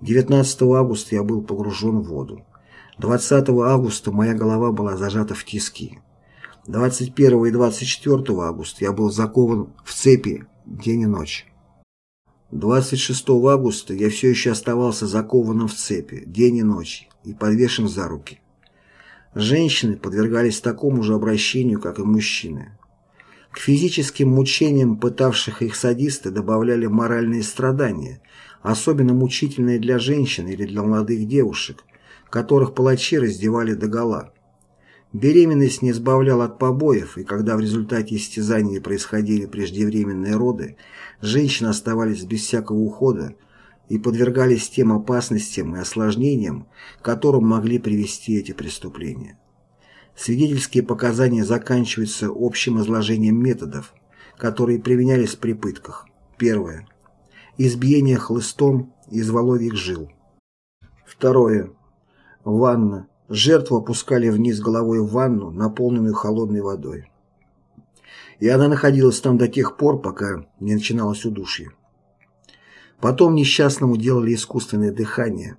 Speaker 1: 19 августа я был погружен в воду. 20 августа моя голова была зажата в тиски. 21 и 24 августа я был закован в цепи день и ночь. 26 августа я все еще оставался закованным в цепи день и ночь и подвешен за руки. Женщины подвергались такому же обращению, как и мужчины. К физическим мучениям пытавших их садисты добавляли моральные страдания, особенно мучительные для женщин или для молодых девушек, которых палачи раздевали догола. Беременность не избавляла от побоев, и когда в результате истязаний происходили преждевременные роды, женщины оставались без всякого ухода и подвергались тем опасностям и осложнениям, которым могли привести эти преступления. Свидетельские показания заканчиваются общим изложением методов, которые применялись при пытках. Первое. Избиение хлыстом из воловьих жил. Второе. Ванна. Жертву опускали вниз головой в ванну, наполненную холодной водой. И она находилась там до тех пор, пока не начиналось удушье. Потом несчастному делали искусственное дыхание.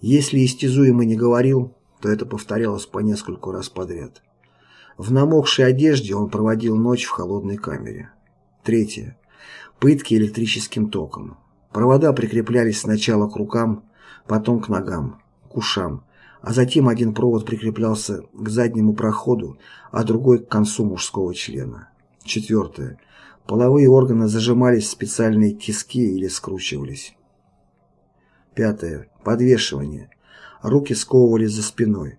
Speaker 1: Если истязуемый не говорил, то это повторялось по нескольку раз подряд. В намокшей одежде он проводил ночь в холодной камере. Третье. Пытки электрическим током. Провода прикреплялись сначала к рукам, потом к ногам, к ушам, а затем один провод прикреплялся к заднему проходу, а другой к концу мужского члена. Четвертое. Половые органы зажимались в специальные тиски или скручивались. Пятое. Подвешивание. Руки сковывались за спиной.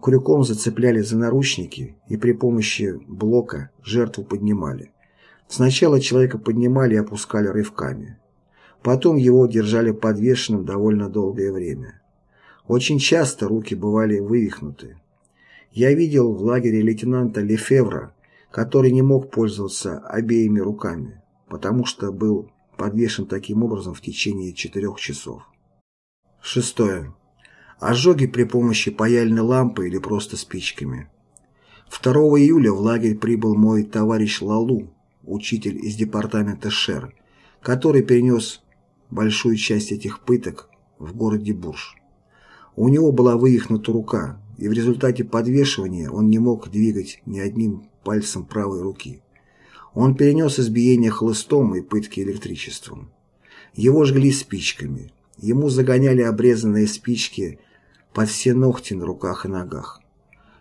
Speaker 1: Крюком зацепляли за наручники и при помощи блока жертву поднимали. Сначала человека поднимали и опускали рывками. Потом его держали подвешенным довольно долгое время. Очень часто руки бывали вывихнуты. Я видел в лагере лейтенанта Лефевра, который не мог пользоваться обеими руками, потому что был подвешен таким образом в течение четырех часов. Шестое. Ожоги при помощи паяльной лампы или просто спичками. 2 июля в лагерь прибыл мой товарищ Лалу, учитель из департамента Шер, который перенес большую часть этих пыток в городе Бурж. У него была вывихнута рука, и в результате подвешивания он не мог двигать ни одним пальцем правой руки. Он перенес избиение хлыстом и пытки электричеством. Его жгли спичками. Ему загоняли обрезанные спички под все ногти на руках и ногах.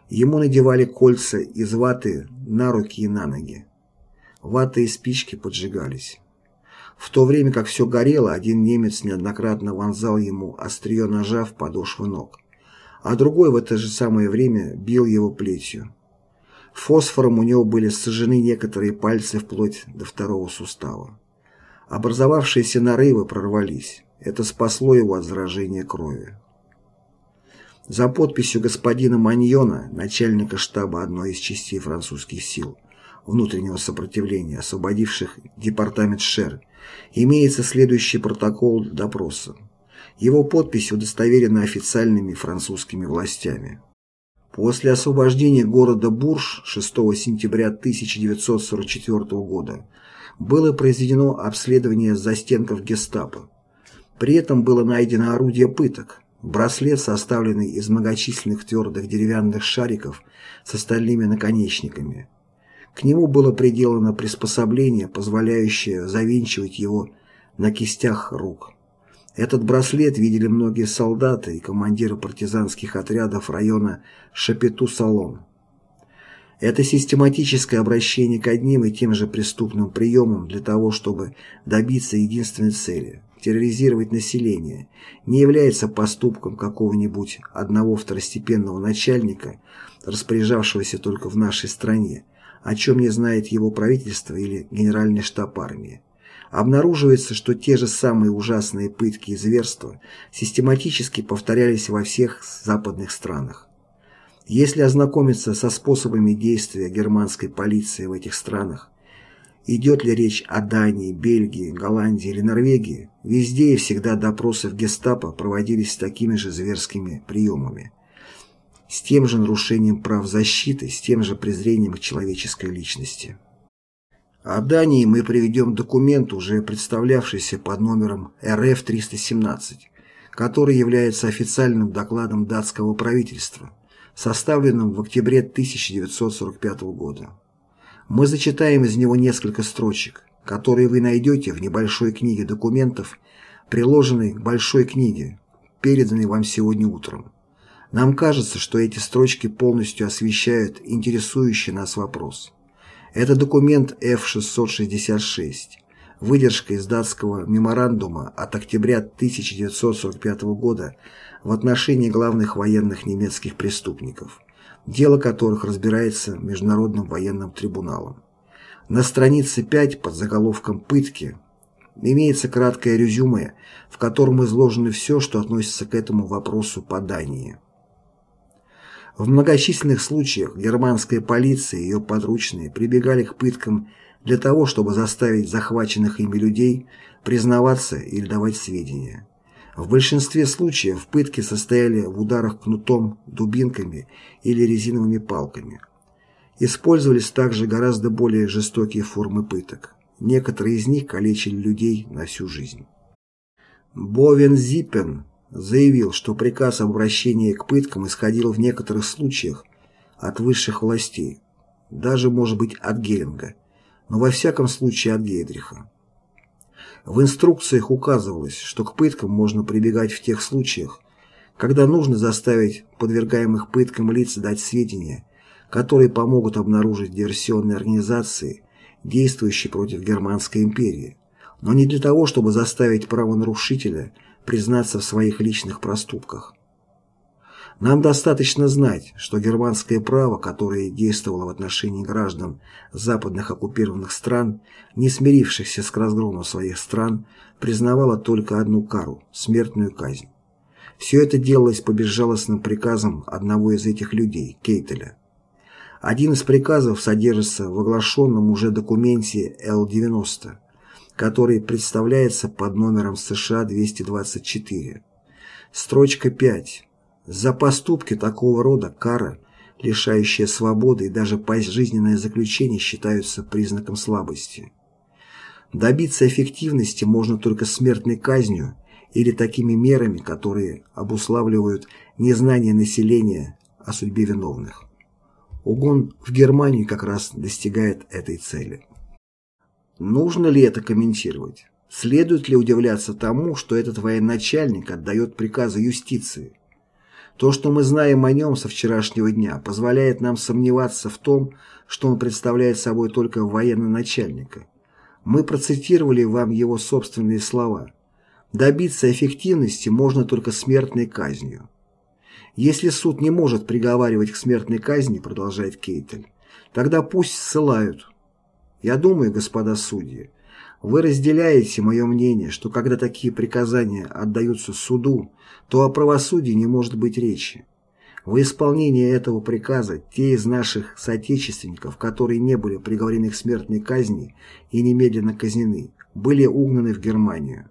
Speaker 1: Ему надевали кольца из ваты на руки и на ноги. Вата и спички поджигались. В то время как все горело, один немец неоднократно вонзал ему острие ножа в подошву ног, а другой в это же самое время бил его плетью. Фосфором у него были сожжены некоторые пальцы вплоть до второго сустава. Образовавшиеся нарывы прорвались. Это спасло его от заражения крови. За подписью господина Маньона, начальника штаба одной из частей французских сил, внутреннего сопротивления, освободивших департамент Шер, имеется следующий протокол допроса. Его подпись удостоверена официальными французскими властями. После освобождения города Бурж 6 сентября 1944 года было произведено обследование застенков гестапо. При этом было найдено орудие пыток, браслет, составленный из многочисленных твердых деревянных шариков с остальными наконечниками, к нему было приделано приспособление, позволяющее завинчивать его на кистях рук. Этот браслет видели многие солдаты и командиры партизанских отрядов района Шапету-Салон. Это систематическое обращение к одним и тем же преступным приемам для того, чтобы добиться единственной цели – терроризировать население, не является поступком какого-нибудь одного второстепенного начальника, распоряжавшегося только в нашей стране, о чем не знает его правительство или генеральный штаб армии обнаруживается, что те же самые ужасные пытки и зверства систематически повторялись во всех западных странах. Если ознакомиться со способами действия германской полиции в этих странах, идет ли речь о Дании, Бельгии, Голландии или Норвегии, везде и всегда допросы в гестапо проводились с такими же зверскими приемами, с тем же нарушением прав защиты, с тем же презрением к человеческой личности. О Дании мы приведем документ, уже представлявшийся под номером РФ-317, который является официальным докладом датского правительства, составленным в октябре 1945 года. Мы зачитаем из него несколько строчек, которые вы найдете в небольшой книге документов, приложенной к большой книге, переданной вам сегодня утром. Нам кажется, что эти строчки полностью освещают интересующий нас вопрос. Это документ F-666, выдержка из датского меморандума от октября 1945 года в отношении главных военных немецких преступников, дело которых разбирается Международным военным трибуналом. На странице 5 под заголовком «Пытки» имеется краткое резюме, в котором изложено все, что относится к этому вопросу по Дании. В многочисленных случаях германская полиция и ее подручные прибегали к пыткам для того, чтобы заставить захваченных ими людей признаваться или давать сведения. В большинстве случаев пытки состояли в ударах кнутом, дубинками или резиновыми палками. Использовались также гораздо более жестокие формы пыток. Некоторые из них калечили людей на всю жизнь. Бовен Зиппен заявил, что приказ об обращении к пыткам исходил в некоторых случаях от высших властей, даже, может быть, от Геринга, но во всяком случае от Гейдриха. В инструкциях указывалось, что к пыткам можно прибегать в тех случаях, когда нужно заставить подвергаемых пыткам лиц дать сведения, которые помогут обнаружить диверсионные организации, действующие против Германской империи, но не для того, чтобы заставить правонарушителя признаться в своих личных проступках. Нам достаточно знать, что германское право, которое действовало в отношении граждан западных оккупированных стран, не смирившихся с разгромом своих стран, признавало только одну кару – смертную казнь. Все это делалось по безжалостным приказам одного из этих людей, Кейтеля. Один из приказов содержится в оглашенном уже документе Л-90, который представляется под номером США 224. Строчка 5. За поступки такого рода кара, лишающая свободы и даже пожизненное заключение считаются признаком слабости. Добиться эффективности можно только смертной казнью или такими мерами, которые обуславливают незнание населения о судьбе виновных. Угон в Германию как раз достигает этой цели. Нужно ли это комментировать? Следует ли удивляться тому, что этот военачальник отдает приказы юстиции? То, что мы знаем о нем со вчерашнего дня, позволяет нам сомневаться в том, что он представляет собой только военно-начальника. Мы процитировали вам его собственные слова. Добиться эффективности можно только смертной казнью. Если суд не может приговаривать к смертной казни, продолжает Кейтель, тогда пусть ссылают, я думаю, господа судьи, вы разделяете мое мнение, что когда такие приказания отдаются суду, то о правосудии не может быть речи. В исполнение этого приказа те из наших соотечественников, которые не были приговорены к смертной казни и немедленно казнены, были угнаны в Германию.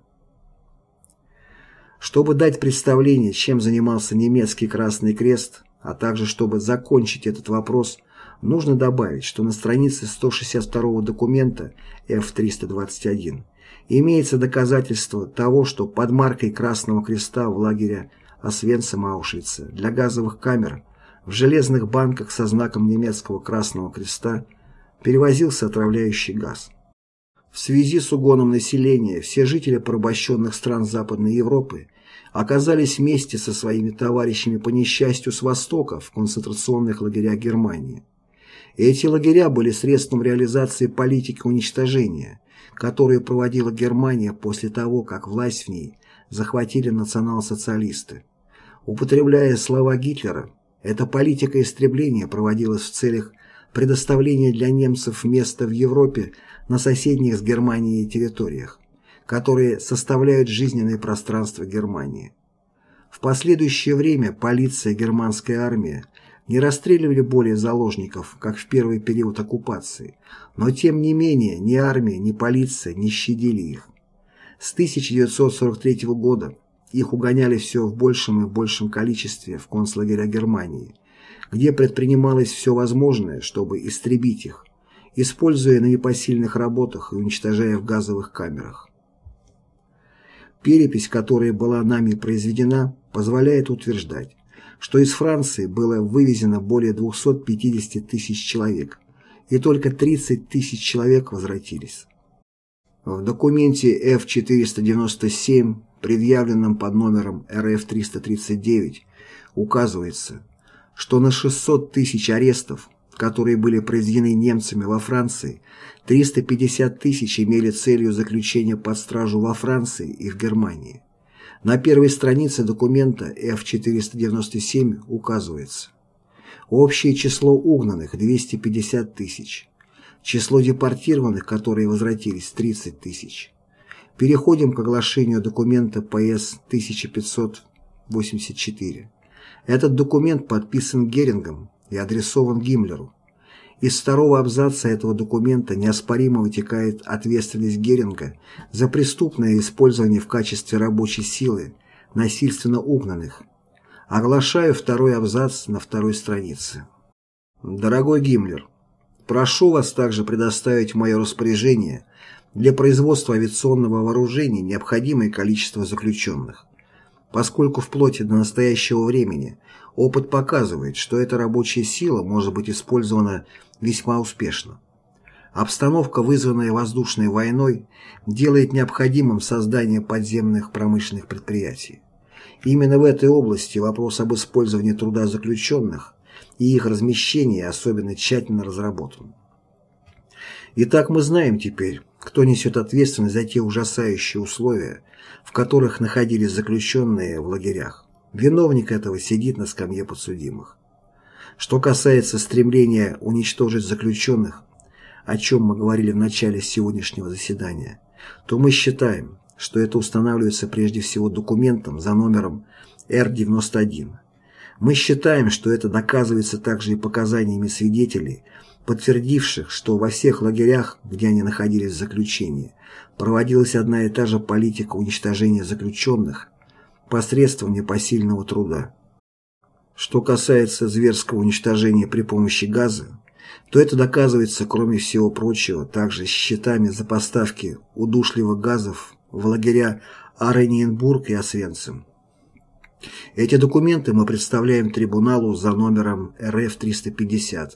Speaker 1: Чтобы дать представление, чем занимался немецкий Красный Крест, а также чтобы закончить этот вопрос – Нужно добавить, что на странице 162 документа F-321 имеется доказательство того, что под маркой Красного Креста в лагере Освенцим-Аушвица для газовых камер в железных банках со знаком немецкого Красного Креста перевозился отравляющий газ. В связи с угоном населения все жители порабощенных стран Западной Европы оказались вместе со своими товарищами по несчастью с Востока в концентрационных лагерях Германии. Эти лагеря были средством реализации политики уничтожения, которую проводила Германия после того, как власть в ней захватили национал-социалисты. Употребляя слова Гитлера, эта политика истребления проводилась в целях предоставления для немцев места в Европе на соседних с Германией территориях, которые составляют жизненное пространство Германии. В последующее время полиция и германская армия не расстреливали более заложников, как в первый период оккупации, но тем не менее ни армия, ни полиция не щадили их. С 1943 года их угоняли все в большем и большем количестве в концлагеря Германии, где предпринималось все возможное, чтобы истребить их, используя на непосильных работах и уничтожая в газовых камерах. Перепись, которая была нами произведена, позволяет утверждать, что из Франции было вывезено более 250 тысяч человек, и только 30 тысяч человек возвратились. В документе F-497, предъявленном под номером РФ-339, указывается, что на 600 тысяч арестов, которые были произведены немцами во Франции, 350 тысяч имели целью заключения под стражу во Франции и в Германии. На первой странице документа F-497 указывается Общее число угнанных – 250 тысяч. Число депортированных, которые возвратились – 30 тысяч. Переходим к оглашению документа ПС 1584. Этот документ подписан Герингом и адресован Гиммлеру. Из второго абзаца этого документа неоспоримо вытекает ответственность Геринга за преступное использование в качестве рабочей силы насильственно угнанных. Оглашаю второй абзац на второй странице. Дорогой Гиммлер, прошу вас также предоставить в мое распоряжение для производства авиационного вооружения необходимое количество заключенных, поскольку вплоть до настоящего времени опыт показывает, что эта рабочая сила может быть использована весьма успешно. Обстановка, вызванная воздушной войной, делает необходимым создание подземных промышленных предприятий. Именно в этой области вопрос об использовании труда заключенных и их размещении особенно тщательно разработан. Итак, мы знаем теперь, кто несет ответственность за те ужасающие условия, в которых находились заключенные в лагерях. Виновник этого сидит на скамье подсудимых. Что касается стремления уничтожить заключенных, о чем мы говорили в начале сегодняшнего заседания, то мы считаем, что это устанавливается прежде всего документом за номером Р-91. Мы считаем, что это доказывается также и показаниями свидетелей, подтвердивших, что во всех лагерях, где они находились в заключении, проводилась одна и та же политика уничтожения заключенных посредством непосильного труда. Что касается зверского уничтожения при помощи газа, то это доказывается, кроме всего прочего, также счетами за поставки удушливых газов в лагеря Орененбург и Освенцим. Эти документы мы представляем трибуналу за номером РФ-350,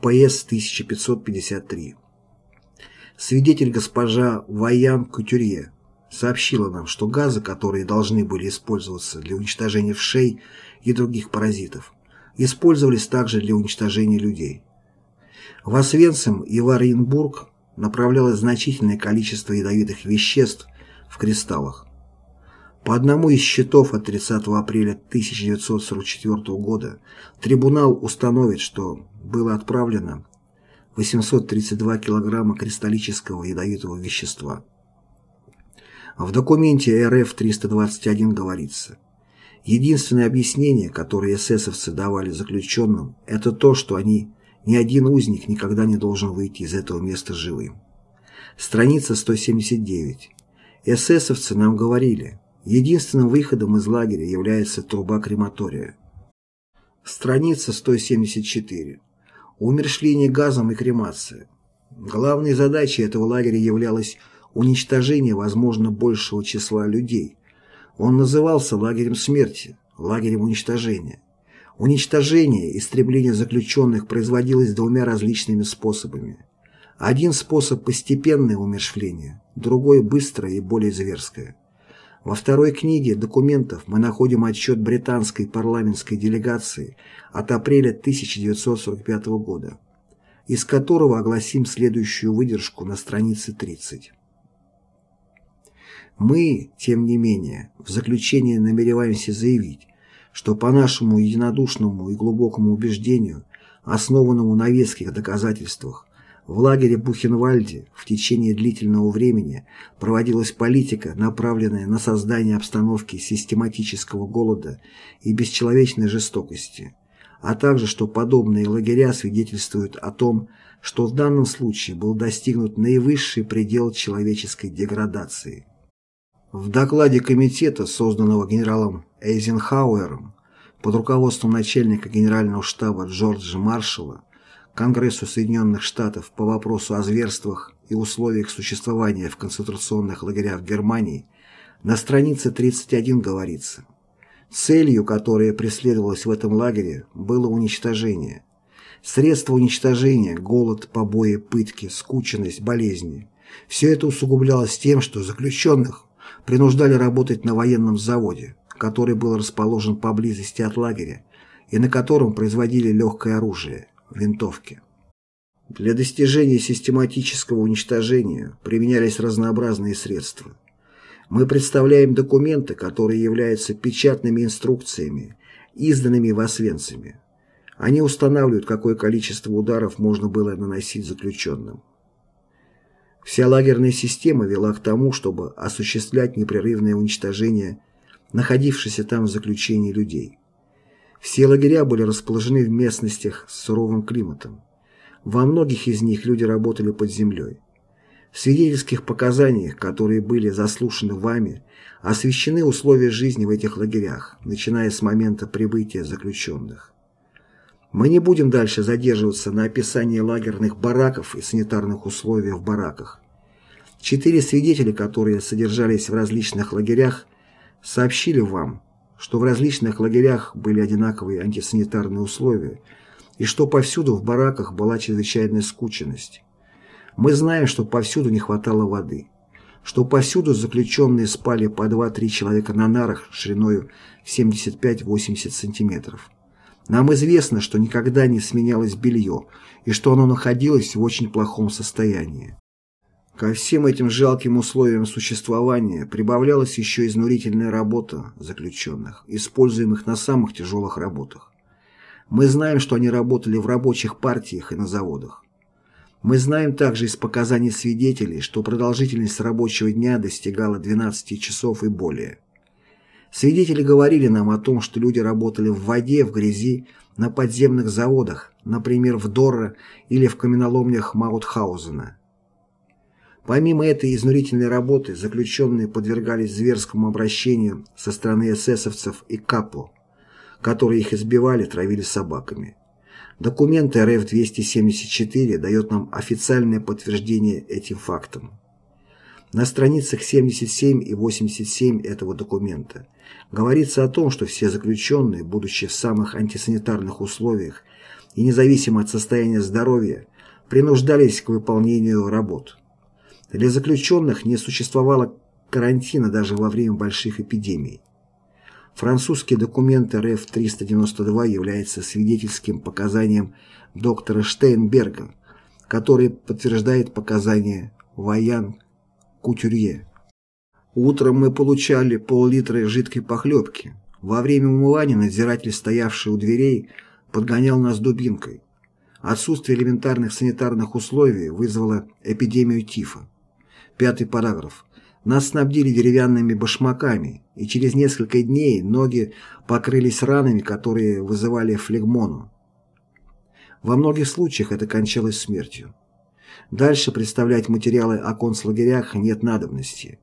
Speaker 1: ПС 1553. Свидетель госпожа Ваян Кутюрье сообщила нам, что газы, которые должны были использоваться для уничтожения вшей и других паразитов, использовались также для уничтожения людей. В Освенцим и в Оренбург направлялось значительное количество ядовитых веществ в кристаллах. По одному из счетов от 30 апреля 1944 года трибунал установит, что было отправлено 832 килограмма кристаллического ядовитого вещества. В документе РФ-321 говорится, единственное объяснение, которое эсэсовцы давали заключенным, это то, что они, ни один узник никогда не должен выйти из этого места живым. Страница 179. Эсэсовцы нам говорили, единственным выходом из лагеря является труба крематория. Страница 174. Умершление газом и кремация. Главной задачей этого лагеря являлось уничтожение, возможно, большего числа людей. Он назывался лагерем смерти, лагерем уничтожения. Уничтожение, истребление заключенных производилось двумя различными способами. Один способ – постепенное умершвление, другой – быстрое и более зверское. Во второй книге документов мы находим отчет британской парламентской делегации от апреля 1945 года, из которого огласим следующую выдержку на странице 30. Мы, тем не менее, в заключение намереваемся заявить, что по нашему единодушному и глубокому убеждению, основанному на веских доказательствах, в лагере Бухенвальде в течение длительного времени проводилась политика, направленная на создание обстановки систематического голода и бесчеловечной жестокости, а также что подобные лагеря свидетельствуют о том, что в данном случае был достигнут наивысший предел человеческой деградации. В докладе комитета, созданного генералом Эйзенхауэром под руководством начальника генерального штаба Джорджа Маршалла, Конгрессу Соединенных Штатов по вопросу о зверствах и условиях существования в концентрационных лагерях Германии на странице 31 говорится «Целью, которая преследовалась в этом лагере, было уничтожение. Средства уничтожения – голод, побои, пытки, скученность, болезни. Все это усугублялось тем, что заключенных принуждали работать на военном заводе, который был расположен поблизости от лагеря и на котором производили легкое оружие винтовки. Для достижения систематического уничтожения применялись разнообразные средства. Мы представляем документы, которые являются печатными инструкциями, изданными в Освенциме. Они устанавливают, какое количество ударов можно было наносить заключенным. Вся лагерная система вела к тому, чтобы осуществлять непрерывное уничтожение находившихся там в заключении людей. Все лагеря были расположены в местностях с суровым климатом. Во многих из них люди работали под землей. В свидетельских показаниях, которые были заслушаны вами, освещены условия жизни в этих лагерях, начиная с момента прибытия заключенных. Мы не будем дальше задерживаться на описании лагерных бараков и санитарных условий в бараках. Четыре свидетеля, которые содержались в различных лагерях, сообщили вам, что в различных лагерях были одинаковые антисанитарные условия и что повсюду в бараках была чрезвычайная скученность. Мы знаем, что повсюду не хватало воды, что повсюду заключенные спали по 2-3 человека на нарах шириной 75-80 сантиметров. Нам известно, что никогда не сменялось белье и что оно находилось в очень плохом состоянии. Ко всем этим жалким условиям существования прибавлялась еще изнурительная работа заключенных, используемых на самых тяжелых работах. Мы знаем, что они работали в рабочих партиях и на заводах. Мы знаем также из показаний свидетелей, что продолжительность рабочего дня достигала 12 часов и более. Свидетели говорили нам о том, что люди работали в воде, в грязи, на подземных заводах, например, в Дорро или в каменоломнях Маутхаузена. Помимо этой изнурительной работы, заключенные подвергались зверскому обращению со стороны эсэсовцев и капо, которые их избивали, травили собаками. Документ РФ-274 дает нам официальное подтверждение этим фактам. На страницах 77 и 87 этого документа говорится о том, что все заключенные, будучи в самых антисанитарных условиях и независимо от состояния здоровья, принуждались к выполнению работ. Для заключенных не существовало карантина даже во время больших эпидемий. Французский документ РФ-392 является свидетельским показанием доктора Штейнберга, который подтверждает показания Ваян Кутюрье. Утром мы получали пол-литра жидкой похлебки. Во время умывания надзиратель, стоявший у дверей, подгонял нас дубинкой. Отсутствие элементарных санитарных условий вызвало эпидемию тифа. Пятый параграф. Нас снабдили деревянными башмаками, и через несколько дней ноги покрылись ранами, которые вызывали флегмону. Во многих случаях это кончалось смертью. Дальше представлять материалы о концлагерях нет надобности.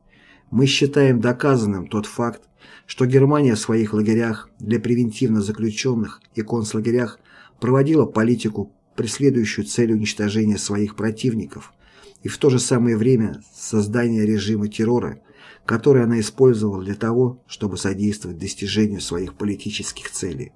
Speaker 1: Мы считаем доказанным тот факт, что Германия в своих лагерях для превентивно заключенных и концлагерях проводила политику, преследующую цель уничтожения своих противников – и в то же самое время создание режима террора, который она использовала для того, чтобы содействовать достижению своих политических целей.